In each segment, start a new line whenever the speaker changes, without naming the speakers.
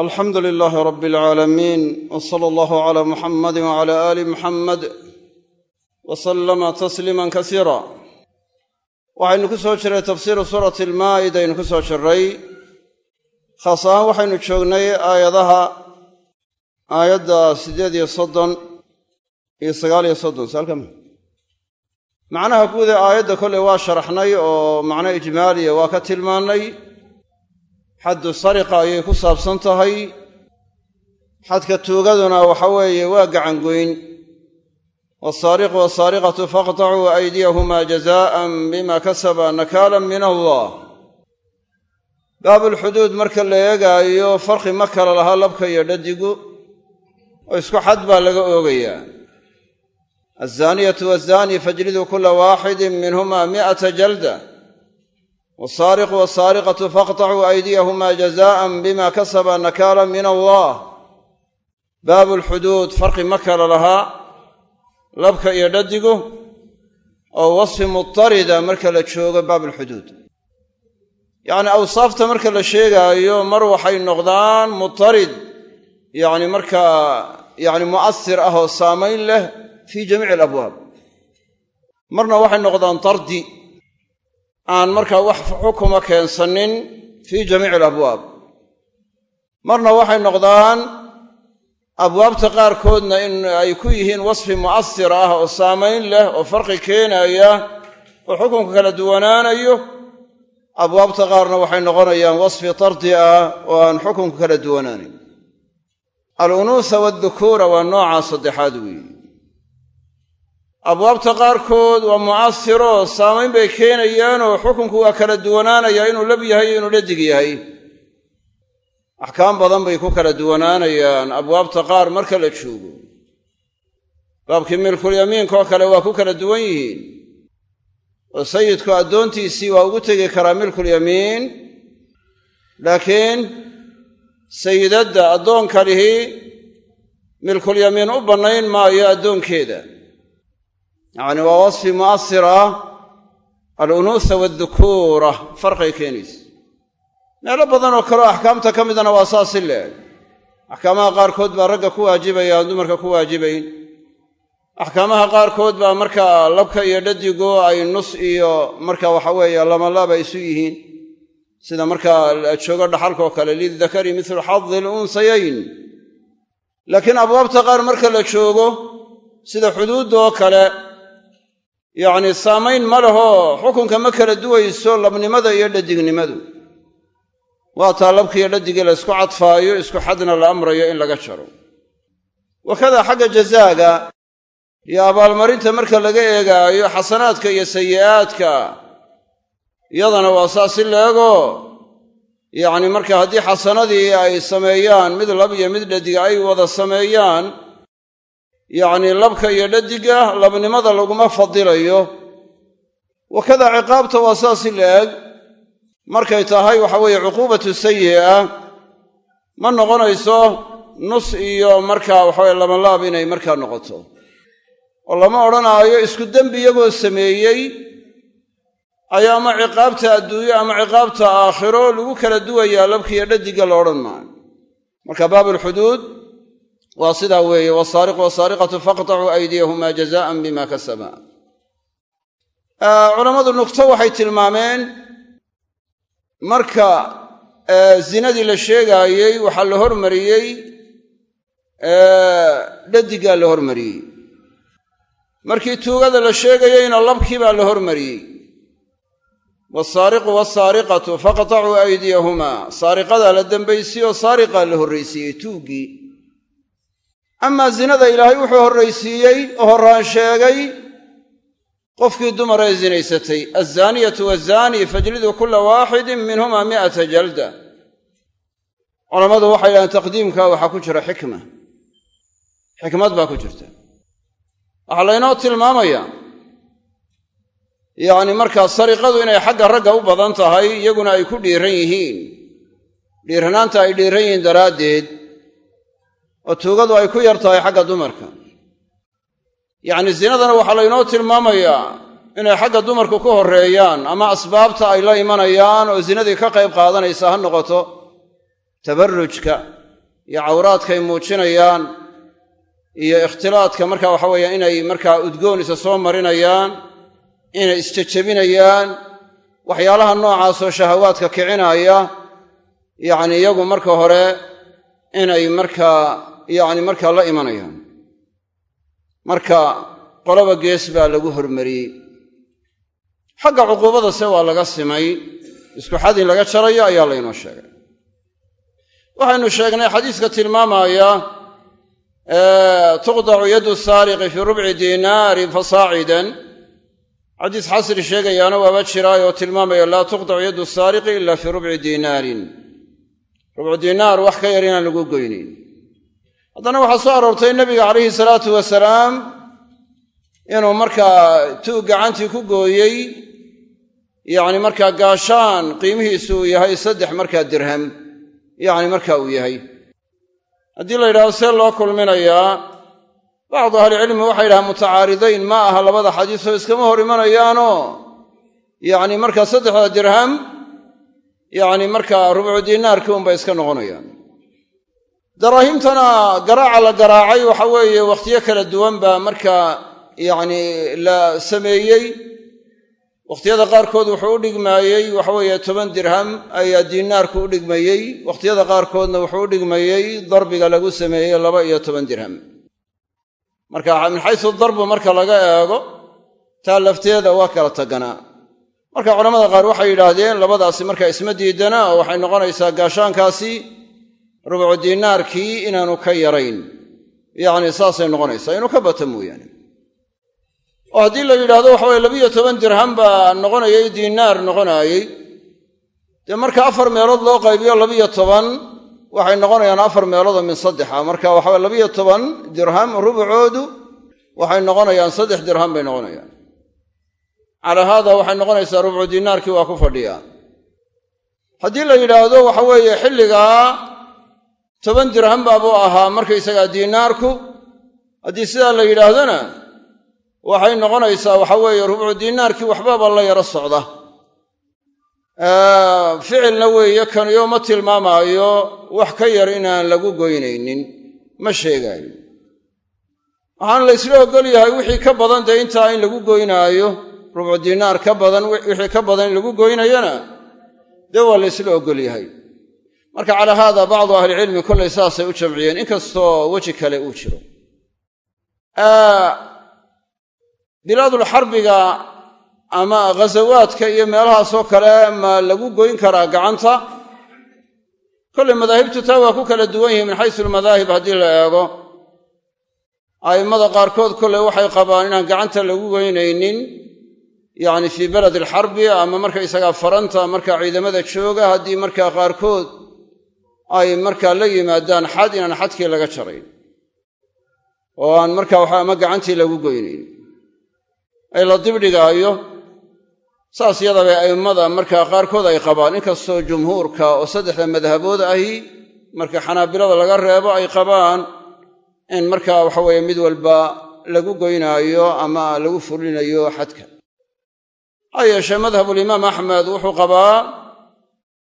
alxamdu lilaahi rabbi alcaalamiin w sala allahu calaa muxamadi wacala aali muxamed wa sallama tasliiman kasiira waxaynu ku soo jiray tafsiiru suurati almaa'ida aynu ku soo jirray khaas ahaan waxaynu joognay aayadaha aayadda siddeed iyo soddon iyo sagaal iyo soddon saalkama macnaha aayadda kolley waa sharaxnay oo macno ijmaaliya waa ka tilmaannay xaddu sariqa ayay ku saabsan tahay. Xadka tuugaduna waxa weeye waa gacangoyn. Wasaariqu wasaariqatu faqtacuu aydiyahumaa jazaa'an bima kasaba nakaalan min allah. Baabulxuduud marka la eegaayo farqi ma kala lahaa labka iyo dhadigu oo isku xad baa laga oogayaa. Alzaaniyatu wazaani fajliduu kula waaxidin minhumaa mi'ata jalda wasaariqu wasaariqatu faqtacuu aydiyahumaa jazaa'an bima kasaba nakaalan min allah baabu lxuduud farqi ma kala lahaa labka iyo dhadigu oo wasfi mutarida marka la joogo baabulxuduud yacni awsaafta marka la sheegaayo mar waxay noqdaan mutarid yacni markaa yacni mu'asir ah oo saamayn leh fii jamiici alabwaab marna waxay noqdaan tardi aan markaa wax xukuma keensanin fii jamiici alabwaab. Marna waxay noqdaan abwaabta qaarkoodna in ay ku yihiin wasfi mu'asir ah oo saamayn leh oo farqi keenaya oo xukunka kala duwanaanayo. Abwaabta qaarna waxay noqonayaan wasfi tardi ah oo aan xukunka kala duwanaanayn. Alunuusa waaddukuura waa noocaa saddexaad weeye abwaabta qaarkood waa mu'asiroo saamayn bay keenayaanoo xukunku waa kala duwanaanayaa inuu lab yahay iyo inuu dhadig yahay. Axkaam badan bay ku kala duwanaanayaan. Abwaabta qaar marka la joogo baabkii milkulyamiinkaoo kale waa ku kala duwan yihiin. Oo sayidku addoontiisii waa ugu tegi karaa milkulyamiin laakiin sayidadda addoonka lihi milkulyamiin u bannayn maayo addoonkeeda yacni waa wasfi mu'asir ah alunuusa waaddukuura farqay keenaysa. Meelo badan oo kaleo axkaamta ka midana waa saasi leeg axkaamaha qaarkood baa ragga ku waajibaya aan dumarka ku waajibayn. Axkaamaha qaarkood baa markaa labka iyo dhadigo ay nus iyo marka waxa weeye lamalaaba isu yihiin. Sida markaa joogo dhaxalkaoo kale lildakari mithlu xadi lunsayayn laakiin abwaabta qaar marka la joogo sida xuduudda oo kale yacni saamayn ma lehoo xukunka ma kala duwayso labnimada iyo dhadignimadu waa taa labkiiyo dhadigii la isku cadfaayo isku xadna la amrayo in laga jaro. Wakadaa xagga jazaaga iyo abaalmarinta marka laga eegaayo xasanaadka iyo sayi'aadka iyadana waa saas si leego yacni marka haddii xasanadii ay sameeyaan mid lab iyo mid dhadiga ay wada sameeyaan yacni labka iyo dhadiga labnimada laguma fadilayo wakadaa ciqaabta waa saas si la-eg markay tahay waxa weeye cuquubatu sayi'a ma noqonayso nus iyo markaa waxaweye lamalaab inay markaa noqoto. Oo lama odhanaayo isku dembi iyagoo sameeyey ayaa ama ciqaabta adduunyo ama ciqaabta aakhiro lagu kala duwayaa labkiiyo dhadiga la odhan maayo. Marka baabulxuduud waa sidaa weeye wasaariqu wasaariqatu faqtacuu aydiyahumaa jazaa'an bima kasaba. Culammadu nugto waxay tilmaameen marka zinadii la sheegaayey waxaa la hormariyey dhadigaa la hormariyey. Markii tuugada la sheegayeyna labkii baa la hormariyey. Wasaariqu wasaariqatu faqtacuu aydiyahumaa. Saariqadaa la dambaysiye oo saariqaa la horraysiiyey tuuggii amaa zinada ilaahay wuxuu horraysiiyey oo horraan sheegay qofkii dumar ee zinaysatay. Alzaaniyatu wazaani fajliduu kulla waaxidin minhumaa mi'ata jalda. Culammadu waxay yidhahdeen taqdiimka waxaa ku jira xikma. Xikmad baa ku jirta. Waxaa laynoo tilmaamayaa yacni markaa sariqadu inay xagga ragga u badan tahay iyaguna ay ku dhiiran yihiin. Dhiiranaanta ay dhiiran yihiin daraaddeed oo tuugadu ay ku yar tahay xagga dumarka. Yacni zinadana waxaa laynoo tilmaamayaa inay xagga dumarku ku horreeyaan ama asbaabta ay la imanayaan oo zinadii ka qayb qaadanaysa ha noqoto tabarrujka iyo cawraadkay muujinayaan iyo ikhtilaadka marka waxa weeye inay markaa udgoonisa soo marinayaan inay isjejebinayaan waxyaalaha noocaasoo shahawaadka kicinaya yacni iyagu marka hore inay markaa yacni markaa la imanayaan marka qoloba gees baa lagu hormariyey xagga cuquubada se waa laga simay isku xad in laga jarayo ayaa laynoo sheegay. Waxaynu sheegnay xadiiska tilmaamaya tuqdacu yadu saariqi fii rubci diinaarin fasaacidan xadiis xasri sheegayaana waaba jiraay oo tilmaamaya laa tuqdacu yadu saariqi ila fii rubci diinaarin rubcu diinaar wax ka yar inaan lagu goynin haddana waxaa soo aroortay nebiga calayhi salaatu wasalaam inuu markaa tuu gacantii ku gooyey yacni markaa gaashaan qiimihiisu uu yahay saddex markaa dirham yacni marka uu yahay. Haddii la yidhahdo see loo kulminayaa bacdu ahlicilmi waxay yidhahaan mutacaaridayn ma aha labada xadiisoo iskama hor imanayaanoo yacni markaa saddexda dirham yacni markaa rubcu diinaarkii unbay iska noqonayaan daraahimtana garaaca la garaacay waxa weeye wakhtiyo kala duwan baa markaa yacni la sameeyey. Wakhtiyada qaarkood wuxuu u dhigmaayey waxaweeye toban dirham ayaa diinaarku u dhigmayey. Wakhtiyada qaarkoodna wuxuu u dhigmayey darbiga lagu sameeyey laba iyo toban dirham. Marka min xaysu darbu marka laga eego taa lafteeda waa kala taganaa. Marka culamada qaar waxay yidhaahdeen labadaasi marka isma diidana oo waxay noqonaysaa gaashaankaasi rubcu diinaarkii inaanu ka yarayn. Yacni saasay noqonaysaa inuu ka bata mooyaane. Oo haddii la yidhaahdo waxa weye labiyo toban dirham baa noqonayay diinaar noqonaayey dee marka afar meelood loo qaybiyo labiyo toban waxay noqonayaan afar meeloodoo min saddexa marka waxawe labiyo toban dirham rubucoodu waxay noqonayaan saddex dirham bay noqonayaan. Calaa haada waxay noqonaysaa rubcu diinaarkii waa ku fadhiyaa. Haddii la yidhaahdo waxa weeye xilligaa toban dirham baabuu ahaa markaysagaa diinaarku haddii sidaa la yidhaahdona waxay noqonaysaa waxa weeye rubcu diinaarkii waxbaba la yaro socda. Ficilna weeye kaniyo ma tilmaamaayo wax ka yar inaan lagu goynaynin ma sheegaayo. Waxaana la ysla ogol yahay wixii ka badan dee intaa in lagu goynaayo rubcu diinaar ka badan wixii ka badan in lagu goynayana dee waa la ysla ogol yahay marka calaa haada bacdu ahlicilmi kollay saasay u jamciyeen inkastoo weji kale uu jiro. Bilaadulxarbiga ama ghasawaadka iyo meelahaasoo kale ma lagu goyn karaa gacanta? Kollay madaahibtu taa waa ku kala duwan yihiin min xaysu almadaahib haddii la eego. A'immada qaarkood kolley waxay qabaan inaan gacanta lagu goynaynin yacni fii beled alxarbi ama markaysagaa faranta markaa ciidamada jooga haddii markaa qaarkood ay markaa la yimaadaan xad inaan xadkii laga jarayn. Oo aan markaa waxa ama gacantii lagu goynayn. Ay la dibdhigaayo saas yadabay a'immada markaa qaarkood ay qabaan. Inkastoo jumhuurka oo saddexda madhabood ahi marka xanaabilada laga reebo ay qabaan in markaa waxa weeye mid walba lagu goynaayo ama lagu fulinayo xadka. Ha yeeshee madhabulimaam axmed wuxuu qabaa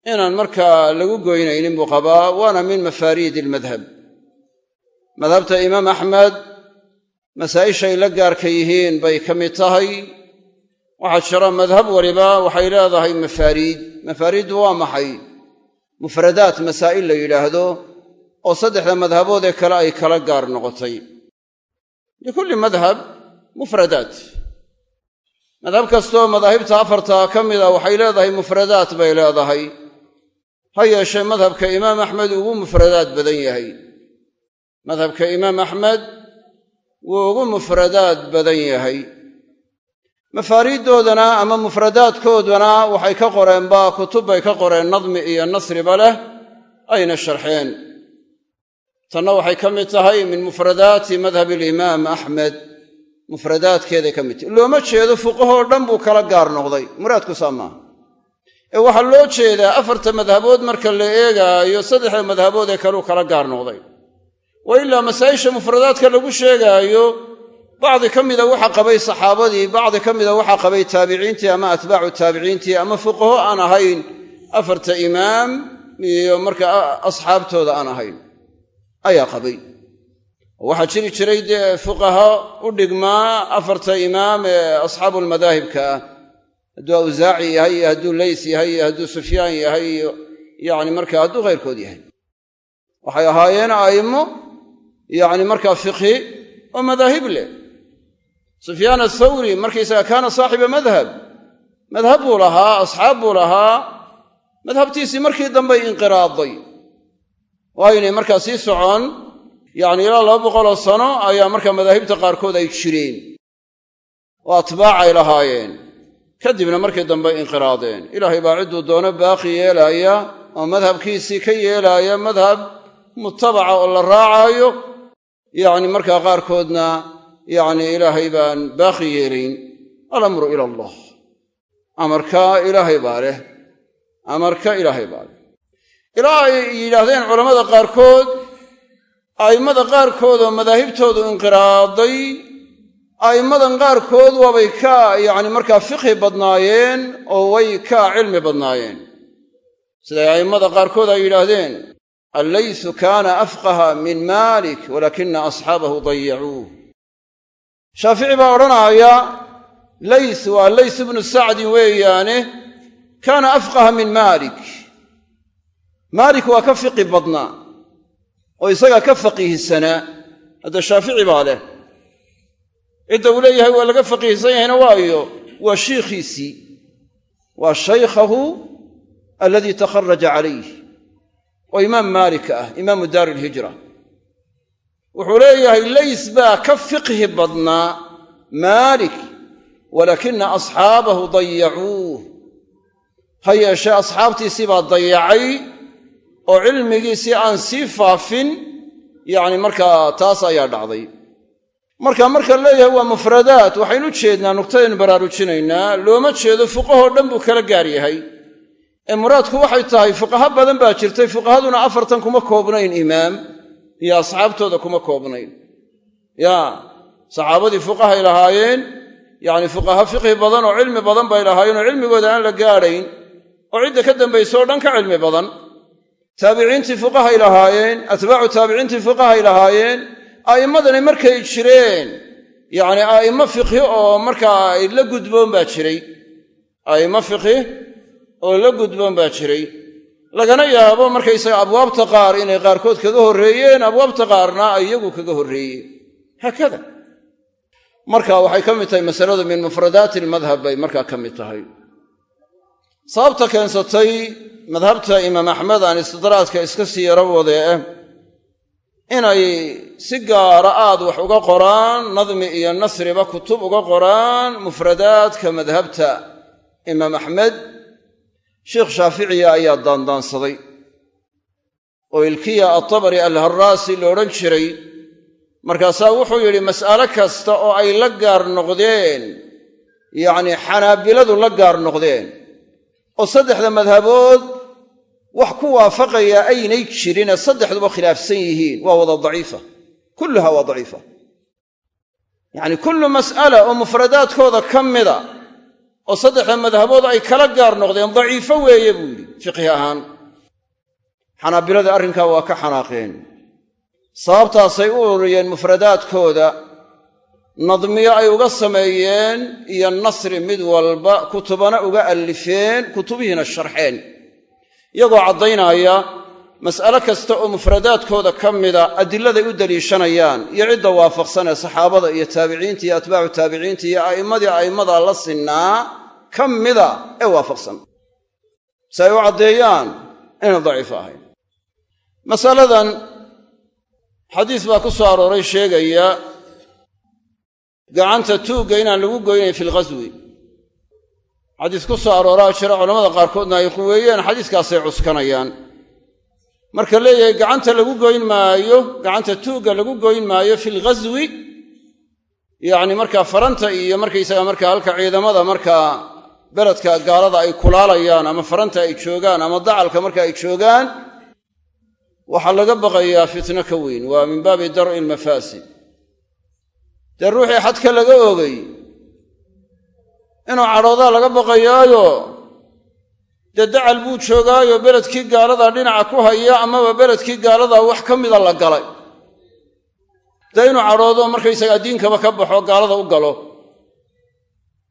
inaan markaa lagu goynaynin buu qabaa waana min mafaariidi almadhab madhabta imaam axmed masaa'ishay la gaarka yihiin bay ka mid tahay. Waxaa jira madhab waliba waxay leedahay mafaariid. Mafaariiddu waa maxay? Mufradaat masaa'il la yidhaahdo oo saddexda madhabood ee kale ay kala gaar noqotay. Likulli madhab mufradaat. Madhab kastoo madaahibta afartaa ka mida waxay leedahay mufradaat bay leedahay ha yeeshee madhabka imaam axmed ugu mufradaad badan yahay. Madhabka imaam axmed wuu ugu mufradaad badan yahay. Mafaariiddoodana ama mufradaadkoodana waxay ka qoreenba kutub bay ka qoreen nadmi iyo nasriba leh ayna sharxeen. Tanna waxay ka mid tahay min mufradaati madhabi alimaam axmed. Mufradaadkeeday ka mid tahay. Looma jeedo fuqahoo dhan buu kala gaar noqday. Muraadku saa maaha ee waxaa loo jeedaa afarta madhabood marka la eegaayo saddexda madhabood ee kaleu kala gaar noqday. Wa ilaa masaa'isha mufradaadka lagu sheegaayo bacdi ka mida waxa qabay saxaabadii bacdi ka mida waxa qabay taabiciintii ama atbaacu taabiciintii ama fuqaho aan ahayn afarta imaam iyo marka asxaabtooda aan ahayn ayaa qabay. Waxaa jiri jiray dee fuqaha u dhigmaa afarta imaam ee asxaabulmadaahibka ah hadduu awsaaci yahay iyo hadduu leys yahay iyo hadduu sufyaan yahay iyo yacni marka hadduu khayrkood yahay. Waxay ahaayeen a'immo yacni markaa fiqhi oo madaahib leh. Sufyaan athawri markaysaga kaana saaxiba madhab. Madhab buu lahaa asxaab buu lahaa. Madhabtiisii markii dambay inqiraaday. Waaynay markaa sii socon yacni ilaa laba boqoloo sano ayaa markaa madaahibta qaarkood ay jireen. Oo atbaacay lahaayeen kadibna markii dambe inqiraadeen. Ilaahay baa cidduu doono baaqi yeelaaya oo madhabkiisii ka yeelaaya madhab mutabaca oo la raacaayo. Yacni markaa qaarkoodna yacni ilaahay baan baaqi yeelayn. Alamru ila allah. Amarka ilaahay baa leh. Amarka ilaahay baa leh. Ilaa ay yidhaahdeen culammada qaarkood a'immada qaarkood oo madaahibtoodu inqiraaday a'immadan qaarkood waabay ka yacni markaa fiqhi badnaayeen oo way ka cilmi badnaayeen. Siday a'immada qaarkood ay yidhaahdeen allaysu kaana afqaha min maalik walaakina asxaabahu dayacuuh shaafici baa odhanaaya lays waa lays ibnu sacdin weeyaane kaana afqaha min maalik. Maalik waa ka fiqi badnaa oo isagaa ka faqiihsanaa hadda shaafici baa leh cidda uu leeyahay waa laga faqiihsan yahayna waayo waa shiikhiisii waa shaykhahu aladii takharaja calayh oo imaam maalik ah imaamu daari ilhijra wuxuu leeyahay lays baa ka fiqhi badnaa maalik walaakina asxaabahu dayacuuh. Ha yeeshee asxaabtiisii baa dayacay oo cilmigiisii aan sii faafin yacni markaa taas ayaa dhacday marka marka leeyahay waa mufradaat. Waxaynu u jeednaa nuqtadaynu baraarujinaynaa looma jeedo fuqahoo dhan buu kala gaar yahay. Ee muraadku waxay tahay fuqaha badan baa jirtay fuqahaduna afartan kuma koobnayn imaam. Iyo asxaabtooda kuma koobnayn. Ya saxaabadii fuqahay lahaayeen yacni fuqaha fiqhi badan oo cilmi badan bay lahaayeen oo cilmigooda aan la gaadhayn oo cidda ka dambaysa oo dhan ka cilmi badan. Taabiciintii fuqahay lahaayeen atbaacu taabiciintii fuqahay lahaayeen a'immadani markay jireen yacni a'immo fiqhi oo markaa la gudboon baa jiray. A'immo fiqhi oo la gudboon baa jiray. Lagana yaabo markaysaga abwaabta qaar inay qaarkood kaga horreeyeen abwaabta qaarna ay iyagu kaga horreeyeen haakada. Marka waxay ka mid tahay masaladu min mufradaati almadhab bay markaa ka mid tahay. Sababta keensatay madhabta imaam axmed aan istidraadka iska sii yaro wadee inay si gaara aad wax uga qoraan nadmi iyo nasriba kutub uga qoraan mufradaadka madhabta imaam axmed sheikh shaaficiya ayaa daandaansaday. Oo ilkiya atabari alharraasi la odhan jiray markaasaa wuxuu yidhi mas'alo kasta oo ay la gaar noqdeen yacnii xanaabiladu la gaar noqdeen oo saddexda madhabood wax ku waafaqaya aynay jirine saddexduba khilaafsan yihiin waa wada daciifa. Kulluha waa daciifa. Yacni kullu mas'ala oo mufradaadkooda ka mida oo saddexda madhabood ay kala gaar noqdeen daciifo weeye buu yidhi fiqhi ahaan. Xanaabilada arrinkaa waa ka xanaaqeen. Sababtaasay u ururiyeen mufradaadkooda nadmiyo ay uga sameeyeen iyo nasri mid walba kutubana uga allifeen kutubihiina sharxeen iyagoo caddaynaya mas'alo kasta oo mufradaadkooda ka mida adilladay u daliishanayaan iyo cidda waafaqsan ee saxaabada iyo taabiciinta iyo atbaacu taabiciinta iyo a'immadii a'immadaa la sinnaa ka mida ee waafaqsan. Si ay u caddeeyaan inay daciif ahayn. Masaladan xadiis baa ku soo arooray sheegaya gacanta tuugga inaan lagu goynayn fi lghaswi xadiis ku soo arooraa jira culamada qaarkoodna ay quweeyeen xadiiskaasay cuskanayaan. Marka leeyahay gacanta lagu goyn maayo gacanta tuugga lagu goyn maayo fi lghaswi yacni markaa faranta iyo markaysaga markaa halka ciidamada markaa beledka gaalada ay kulaalayaan ama faranta ay joogaan ama dacalka marka ay joogaan waxaa laga baqayaa fitno ka weyn. Waa min baabi dar'i almafaasid dee ruuxii xadka laga ogay inuu cadhoodaa laga baqayaayo. Dee dacal buu joogaayo beledkii gaalada dhinaca ku haya amaba beledkii gaalada wax ka mida la galay. Dee inuu cadhoodo markaysagaa diinkaba ka baxo gaalada u galo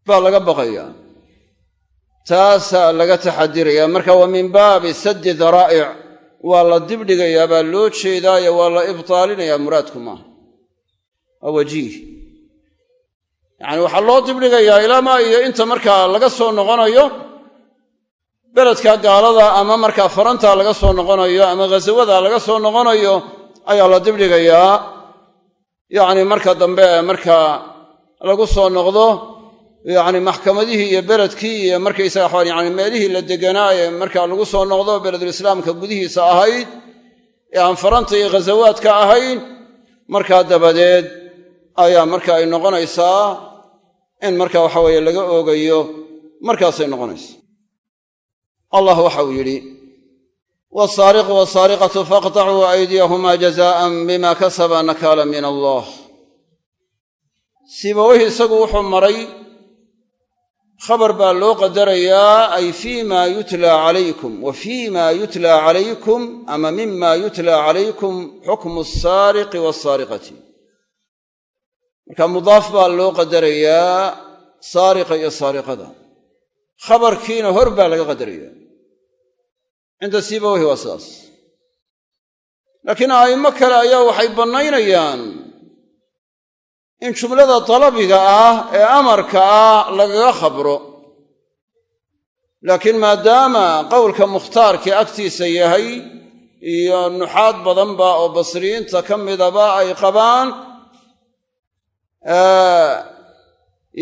baa laga baqayaa. Taasaa laga taxadirayaa marka wa min baabi saddi daraa'ic waa la dibdhigayaa baa loo jeedaayo waa la ibtaalinayaa muraadku maaha. Waa yacani waxaa loo dibdhigayaa ilaamaa iyo inta markaa laga soo noqonayo beledka gaalada ama markaa farantaa laga soo noqonayo ama ghasawada laga soo noqonayo ayaa la dibdhigayaa. Yacni marka dambe markaa lagu soo noqdo yacni maxkamadihii iyo beledkii iyo markaysaga waxaan yani meelihii la deganaa ee markaa lagu soo noqdo beledulislaamka gudihiisa ahayd ee aan faranta iyo ghasawaadka ahayn markaa dabadeed ayaa marka ay noqonaysaa in marka waxa weeye laga oogayo markaasay noqonaysa. Allah waxa uu yidhi wasaariqu wasaariqatu faqtacuu aydiyahumaa jazaa'an bima kasaba nakaala min allah. Sibaweyhi isagu wuxuu maray khabar baa loo qadarayaa ay fii ma yutla calaykum wa fii ma yutla calaykum ama mima yutla calaykum xukmu asaariqi waasaariqati marka mudaaf baa loo qadarayaa saariqa iyo saariqada. Khabarkiina hor baa laga qadaraya cinda sibaweyhi waa sidaas laakiin a'immo kale ayaa waxay bannaynayaan in jumlada dalabiga ah ee amarka ah lagaga khabro. Laakiin maadaama qowlka mukhtaarkii agtiisa yahay iyo nuxaad badanba oo basriyiinta ka midaba ay qabaan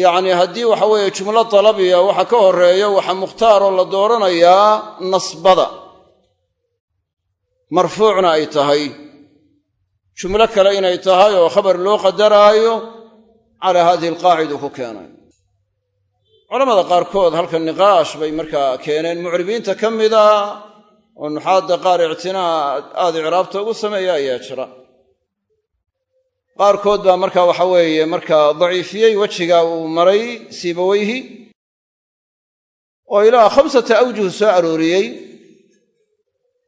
yacni haddii waxa weeye jumlo dalabiya waxa ka horreeya waxa mukhtaaroo la dooranayaa nasbada. Marfuucna ay tahay. Jumlo kale inay tahay oo khabar loo qadaraayo calaa haadihi alqaacida ku keenay culamada qaarkood halka niqaash bay markaa keeneen. Mucribiinta ka mida oo nuxaadda qaar ictinaa aad icraabta ugu sameeya ayaa jira qaarkood baa marka waxa weeye markaa daciifiyey wejiga uu maray siibaweyhi. Oo ilaa khamsata awjuh soo arooriyey.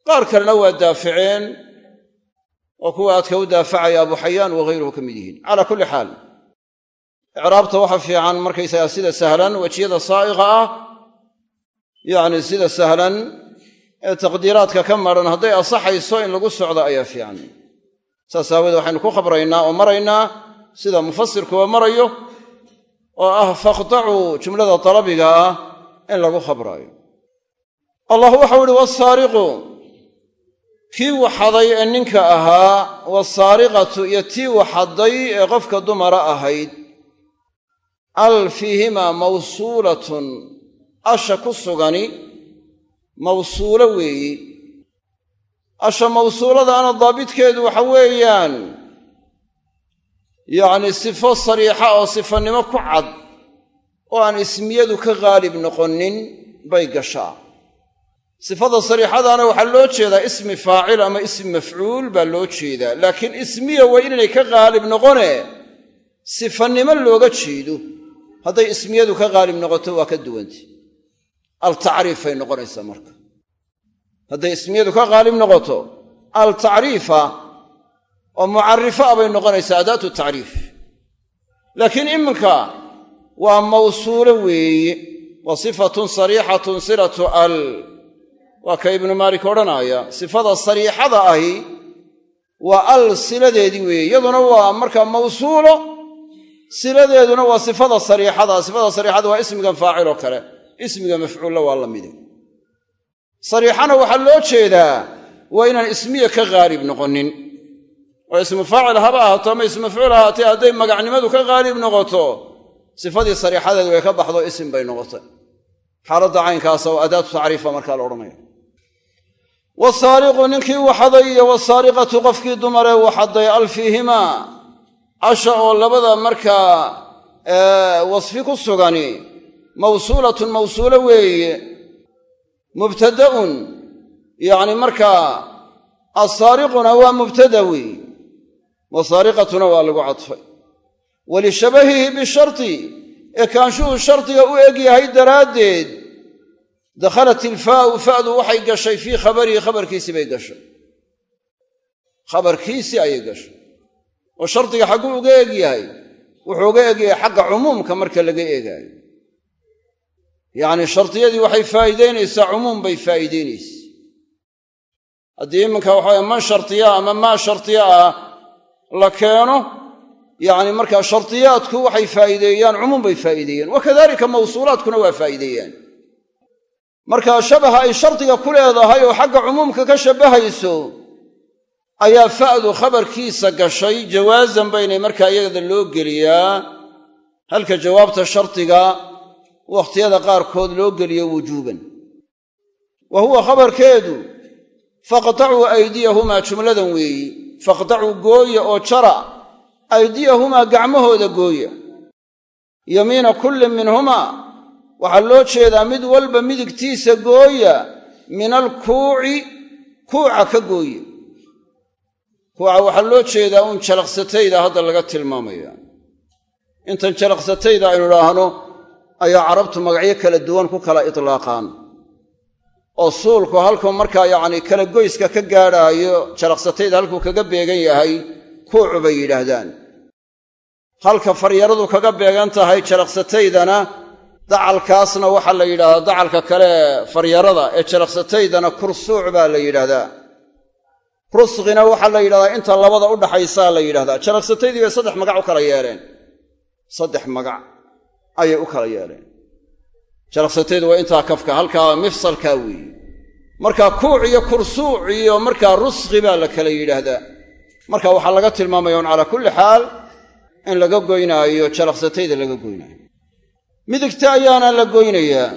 Qaar kalena waa daaficeen oo kuwa aadka u daafacaya abu xayaan waghayruhu ka mid yihiin. Calaa kulli xaal icraabta waxa fiican markaysagaa sida sahlan wejiyada saa'iqa ah yacni sida sahlan ee taqdiiraadka ka maran hadday asaxayso in lagu socdo ayaa fiican saas aawoodee waxaynu ku khabraynaa oo maraynaa sida mufasirkuba marayo oo ah faqtacuu jumlada dalabiga ah in lagu khabraayo. Allah waxau ihi wasaariqu. Kii waxaday ee ninka ahaa wasaariqatu iyo tii waxadday ee qofka dumara ahayd. Al fiihimaa mawsuulatun asha ku sugani mawsuulo weeyi asha mawsuuladaana daabitkeedu waxa weeyaan yacni sifo sariixa oo sifanimo ku cad oo aan ismiyadu ka qaalib noqonin bay gashaa. Sifada sariixadaana waxaa loo jeedaa ismi faacil ama ismi mafcuul baa loo jeedaa laakiin ismiya waa inaynay ka qaalib noqone sifanimo looga jeedo. Hadday ismiyadu ka qaalib noqoto waa ka duwanta altacriifay noqonaysaa marka hadday ismiyadu ka qaalib noqoto altacriifa oo mucarifa bay noqonaysaa adaatu tacriif. Laakiin iminka waa mawsuulo weeye wa sifatun sariixatun silatu al. Waa ka ibnu maalik odhanaaya sifada sariixada ahi waa al siladeedii weeye iyaduna waa markaa mawsuulo siladeeduna waa sifada sariixada sifada sariixada waa ismigan faaciloo kale ismiga mafcuulla waa la mide sariixana waxaa loo jeedaa waa inaan ismiya ka qaalib noqonin. Oo ismu faacil haba ahaato ama ismu mafcuul ahaatee hadday magacnimadu ka qaalib noqoto sifadii sariixadeedu way ka baxdo isim bay noqotay. Xaaladda caynkaasa oo adaatu tacriifa markaa la odhanaya. Wasaariqu ninkii waxaday iyo wasaariqatu qofkii dumaree waxaday al fiihimaa asha oo labada markaa wasfi ku sugani mawsuulatun mawsuulo weeye mubtada'un. Yacni markaa assaariquna waa mubtada weeye wasaariqatuna waa lagu cadfay. Walishabahihi bisharti ee kaanshuhu shardiga u eg yahay daraaddeed dakhalat ilfaau fa'du waxay gashay fii khabarihi khabarkiisii bay gashay. Khabarkiisii ayay gashay. Oo shardiga xagguu uga eg yahay wuxuu uga eg yahay xagga cumuumka marka laga eegaayo yacni shardiyadii waxay faa'iidaynaysaa cumuum bay faa'iidaynaysa haddii iminka waxaweye man shardiya ama maa shardiya ah la keeno yacni markaa shardiyaadku waxay faa'iideeyaan cumuum bay faa'iideeyaan wa kadalika mawsuulaadkuna waa faa'iideeyaan. Marka shabaha ay shardiga ku leedahay oo xagga cumuumka ka shabbahayso ayaa fa'du khabarkiisa gashay jawaasan baynay markaa iyada loo geliyaa. Halka jawaabta shardiga wakhtiyada qaarkood loo geliyo wujuuban. Wa huwa khabarkeedu faqtacuu aydiyahumaa jumladan weeyi faqtacuu gooya oo jara aydiyahumaa gacmahooda gooya. Yamiina kullin minhumaa waxaa loo jeedaa mid walba midigtiisa gooya min alkuuci kuuca ka gooya. Kuuca waxaa loo jeedaa uun jalaqsatayda hadda laga tilmaamaya intan jalaqsatayda aynu idhaahno ayaa carabtu magacyo kala duwan ku kala itlaaqaan. oo suulku halkuu markaa yacni kala goyska ka gaadhaayo jalaqsatayda halkuu kaga beegan yahay kuucu bay yidhaahdaan. Halka faryaradu kaga beegan tahay jalaqsataydana dacalkaasna waxaa la yidhahdaa dacalka kale faryarada ee jalaqsataydana kursuuc baa la yidhaahdaa. Rusqina waxaa la yidhahdaa inta labada u dhaxaysaa la yidhahdaa jalaqsataydii bay saddex magac u kala yeeleen. Saddex magac ayay u kala yeeleen. Jalaqsataydu waa intaa kafka halkaa mifsalkaa weeye markaa kuuc iyo kursuuc iyo markaa rusqi baa la kala yidhaahdaa. Marka waxaa laga tilmaamaya un calaa kulli xaal in laga goynaayo jalaqsatayda laga goynaayo. Midigta ayaana la goynayaa.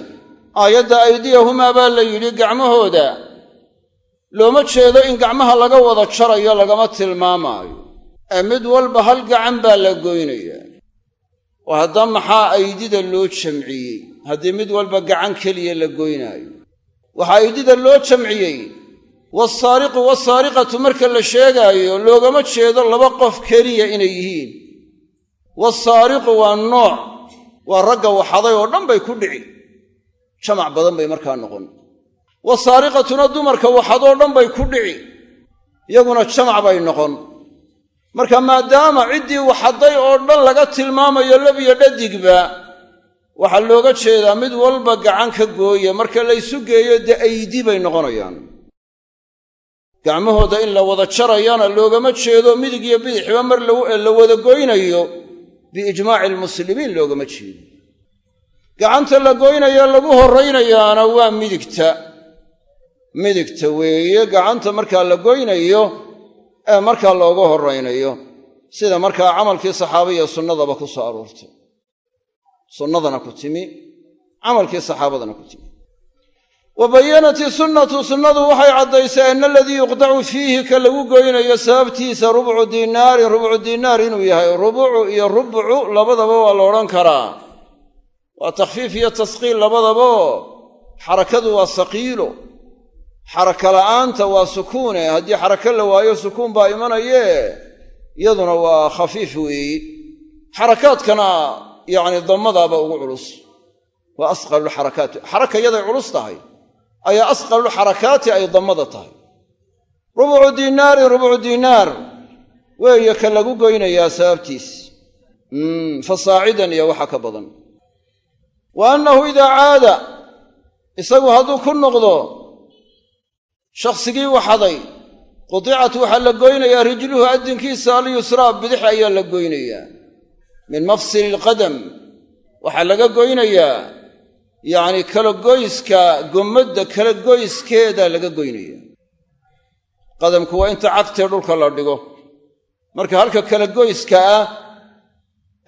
Aayadda aydiyahumaa baa la yidhi gacmahooda looma jeedo in gacmaha laga wada jarayo lagama tilmaamaayo. Ee mid walba hal gacan baa la goynayaa oo hadda maxaa aydida loo jamciyey? Haddii mid walba gacan keliya la goynaayo. Waxaa aydida loo jamciyey waasaariqu waasaariqatu marka la sheegaayo loogama jeedo laba qof keliya inay yihiin. Waasaariqu waa nooc waa ragga waxaday oo dhan bay ku dhici. Jamac badan bay markaa noqon. Wasaariqatuna dumarka waxadoo dhan bay ku dhici. Iyaguna jamac bay noqon marka maadaama ciddii waxadday oo dhan laga tilmaamayo labiyo dhadigba waxaa looga jeedaa mid walba gacan ka gooya marka laysu geeyo dee aydi bay noqonayaan. Gacmahooda in la wada jarayana loogama jeedo midig iyo bidixba mar la wada goynayo biijmaaci almuslimiin loogama jeedo. Gacanta la goynaya lagu horraynayaana waa midigta. Midigta weeye gacanta markaa la goynayo ee markaa looga horraynayo sida markaa camalkii saxaabiya sunnadaba ku soo aroortay. Sunnadana ku timi camalkii saxaabadana ku timi. Wa bayanat isunnatu sunnadu waxay caddaysay ana aladii yuqdacu fiihi ka lagu goynayo sababtiisa rubcu diinaarin rubcu diinaar inuu yahay rubucu iyo rubcu labadaba waa la odhan karaa. Waa takhfiif iyo tasqiil labadabao xarakadu waa saqiilo xaraka la'aanta waa sukuune haddii xarako la waayo sukuun baa imanayee iyaduna waa khafiif weeyi. Xarakaadkana yacni dammadaaba ugu culus. Waa asqalulxarakaati xaraka yaday culus tahay ayaa asqalulxarakaati ay dammada tahay. Rubucu diinaarin rubucu diinaar. Weeye ka lagu goynayaa sababtiis fasaacidan iyo waxa ka badan. Wa annahu idaa caada isagu hadduu ku noqdo shakhsigii waxaday qudicat waxaa la goynayaa rijluhu addinkiisa alyusraa bidix ayaa la goynayaa. Min mafsili ilqadam waxaa laga goynayaa yacni kala goyska gommadda kala goyskeeda laga goynaya qadamku waa inta cagtee dhulka la dhigo. Marka halka kala goyska ah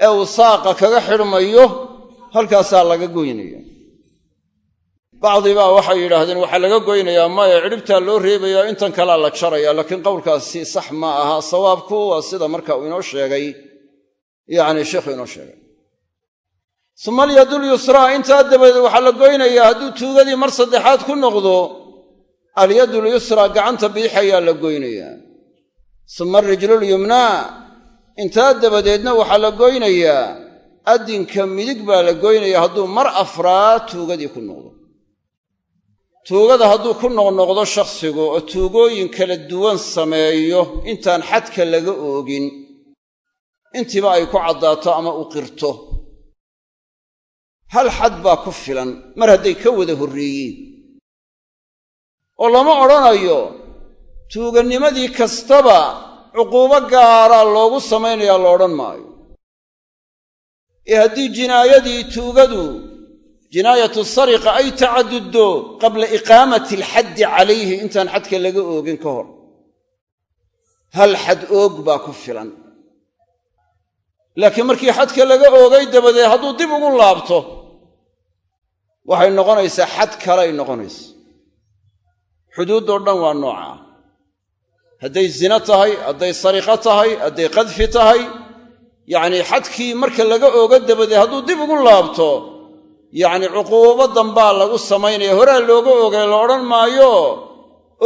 ee uu saaqa kaga xidhmayo halkaasaa laga goynaya bacdibaa waxay yidhaahdeen waxaa laga goynayaa maya cidhibtaa loo reebayaa intan kalea la jaraya. Laakiin qowlkaasi sax ma aha. Sawaabku waa sida marka uu inoo sheegay. Yacni sheikhu inoo sheegay. Suma alyadul yusraa intaa dabadeed waxaa la goynayaa hadduu tuugadii mar saddexaad ku noqdo alyadul yusraa gacanta bidix ayaa la goynayaa. Suma arijlulyumnaa intaa dabadeedna waxaa la goynayaa. Addinka midig baa la goynaya hadduu mar afraad tuugadii ku noqdo tuugada hadduu ku noqnoqdo shakhsigu oo tuugooyin kala duwan sameeyo intaan xadka laga oogin intiiba ay ku caddaato ama u qirto. Hal xad baa ku filan mar hadday ka wada horreeyeen. Oo lama odhanayo tuuganimadii kastaba cuquubo gaaraa loogu samaynayaa la odhan maayo. Ee haddii jinaayadii tuugadu jinaayatu sariqa ay tacaduddo qabla iqaamati alxaddi calayhi intaan xadka laga oogin ka hor. Hal xad oog baa ku filan. Laakiin markii xadka laga oogay dabadeed hadduu dib ugu laabto waxay noqonaysaa xad kalay noqonaysa xuduuddoo dhan waa nooca. Ah hadday zina tahay hadday sariqo tahay hadday qadfi tahay yacnii xadkii marka laga ooga dabadeed hadduu dib ugu laabto yacni cuquubo dambaa lagu samaynaya horaa looga oogay la odhan maayo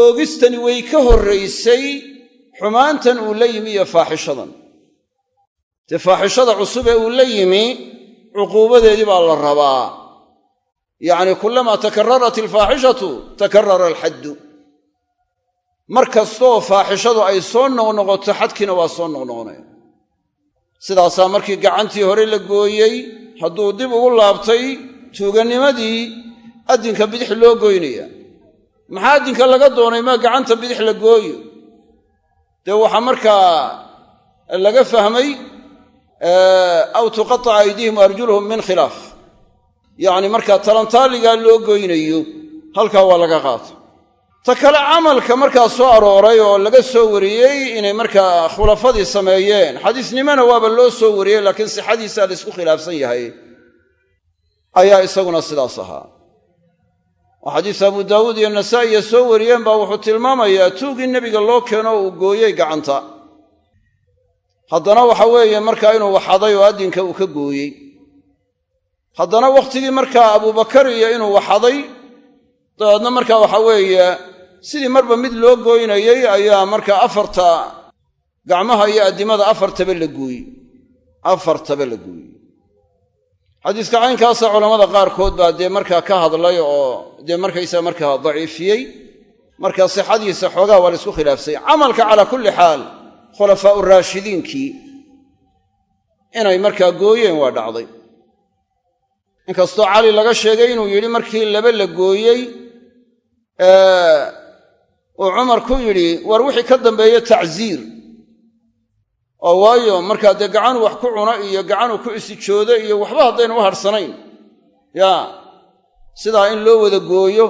oogistani way ka horraysay xumaantan uu la yimi iyo faaxishadan. Dee faaxishada cusub ee uu la yimi cuquubadeedii baa la rabaa. Yacni kullamaa takararat alfaaxishatu takarara alxaddu. Mar kastooo faaxishadu ay soo noqnoqoto xadkiina waa soo noqnoqonaya sidaasaa markii gacantii hore la gooyey hadduu dib ugu laabtay tuuganimadii addinka bidix loo goynaya. Maxaa addinka laga doonay maa gacanta bidix la gooyo? Dee waxaa markaa laga fahmay aw tuqataca aydihim arjuluhum min khilaaf. Yacni markaa talantaaligaa loo goynayo halkaa waa laga qaata ta kale camalka markaa soo arooray oo laga soo wariyey inay markaa khulafadii sameeyeen. Xadiisnimona waaba loo soo wariyey laakiin sixadiisaa la isku khilaafsan yahay ayaa isaguna sidaas ahaa. Oo xadiis abu daawuud iyo nasaa'iya soo wariyeen baa wuxuu tilmaamayaa tuugii nebiga loo keeno uu gooyey gacanta. Haddana waxa weeye markaa inuu waxaday oo addinka uu ka gooyey. Haddana wakhtigii markaa abubakar iyo inuu waxaday dabeedna markaa waxa weeye sidii marba mid loo gooynayey ayaa markaa afarta gacmaha iyo addimada afartaba la gooyey. Afartaba la gooyey xadiiska caynkaasa culammada qaarkood baa dee markaa ka hadlay oo dee markaysa markaa daciifiyey. Markaa sixadiisa xoogaa waa la isku khilaafsay. Camalka calaa kulli xaal khulafaa'u raashidiinkii inay markaa gooyeen waa dhacday. Inkastoo cali laga sheegay inuu yidhi markii laba la gooyey uu cumar ku yidhi war wixii ka dambeeye tacsiir oo waayo markaa dee gacanuu wax ku cuno iyo gacanuu ku isijoodo iyo waxba haddaynu u harsanayn. Yaa sidaa in loo wada gooyo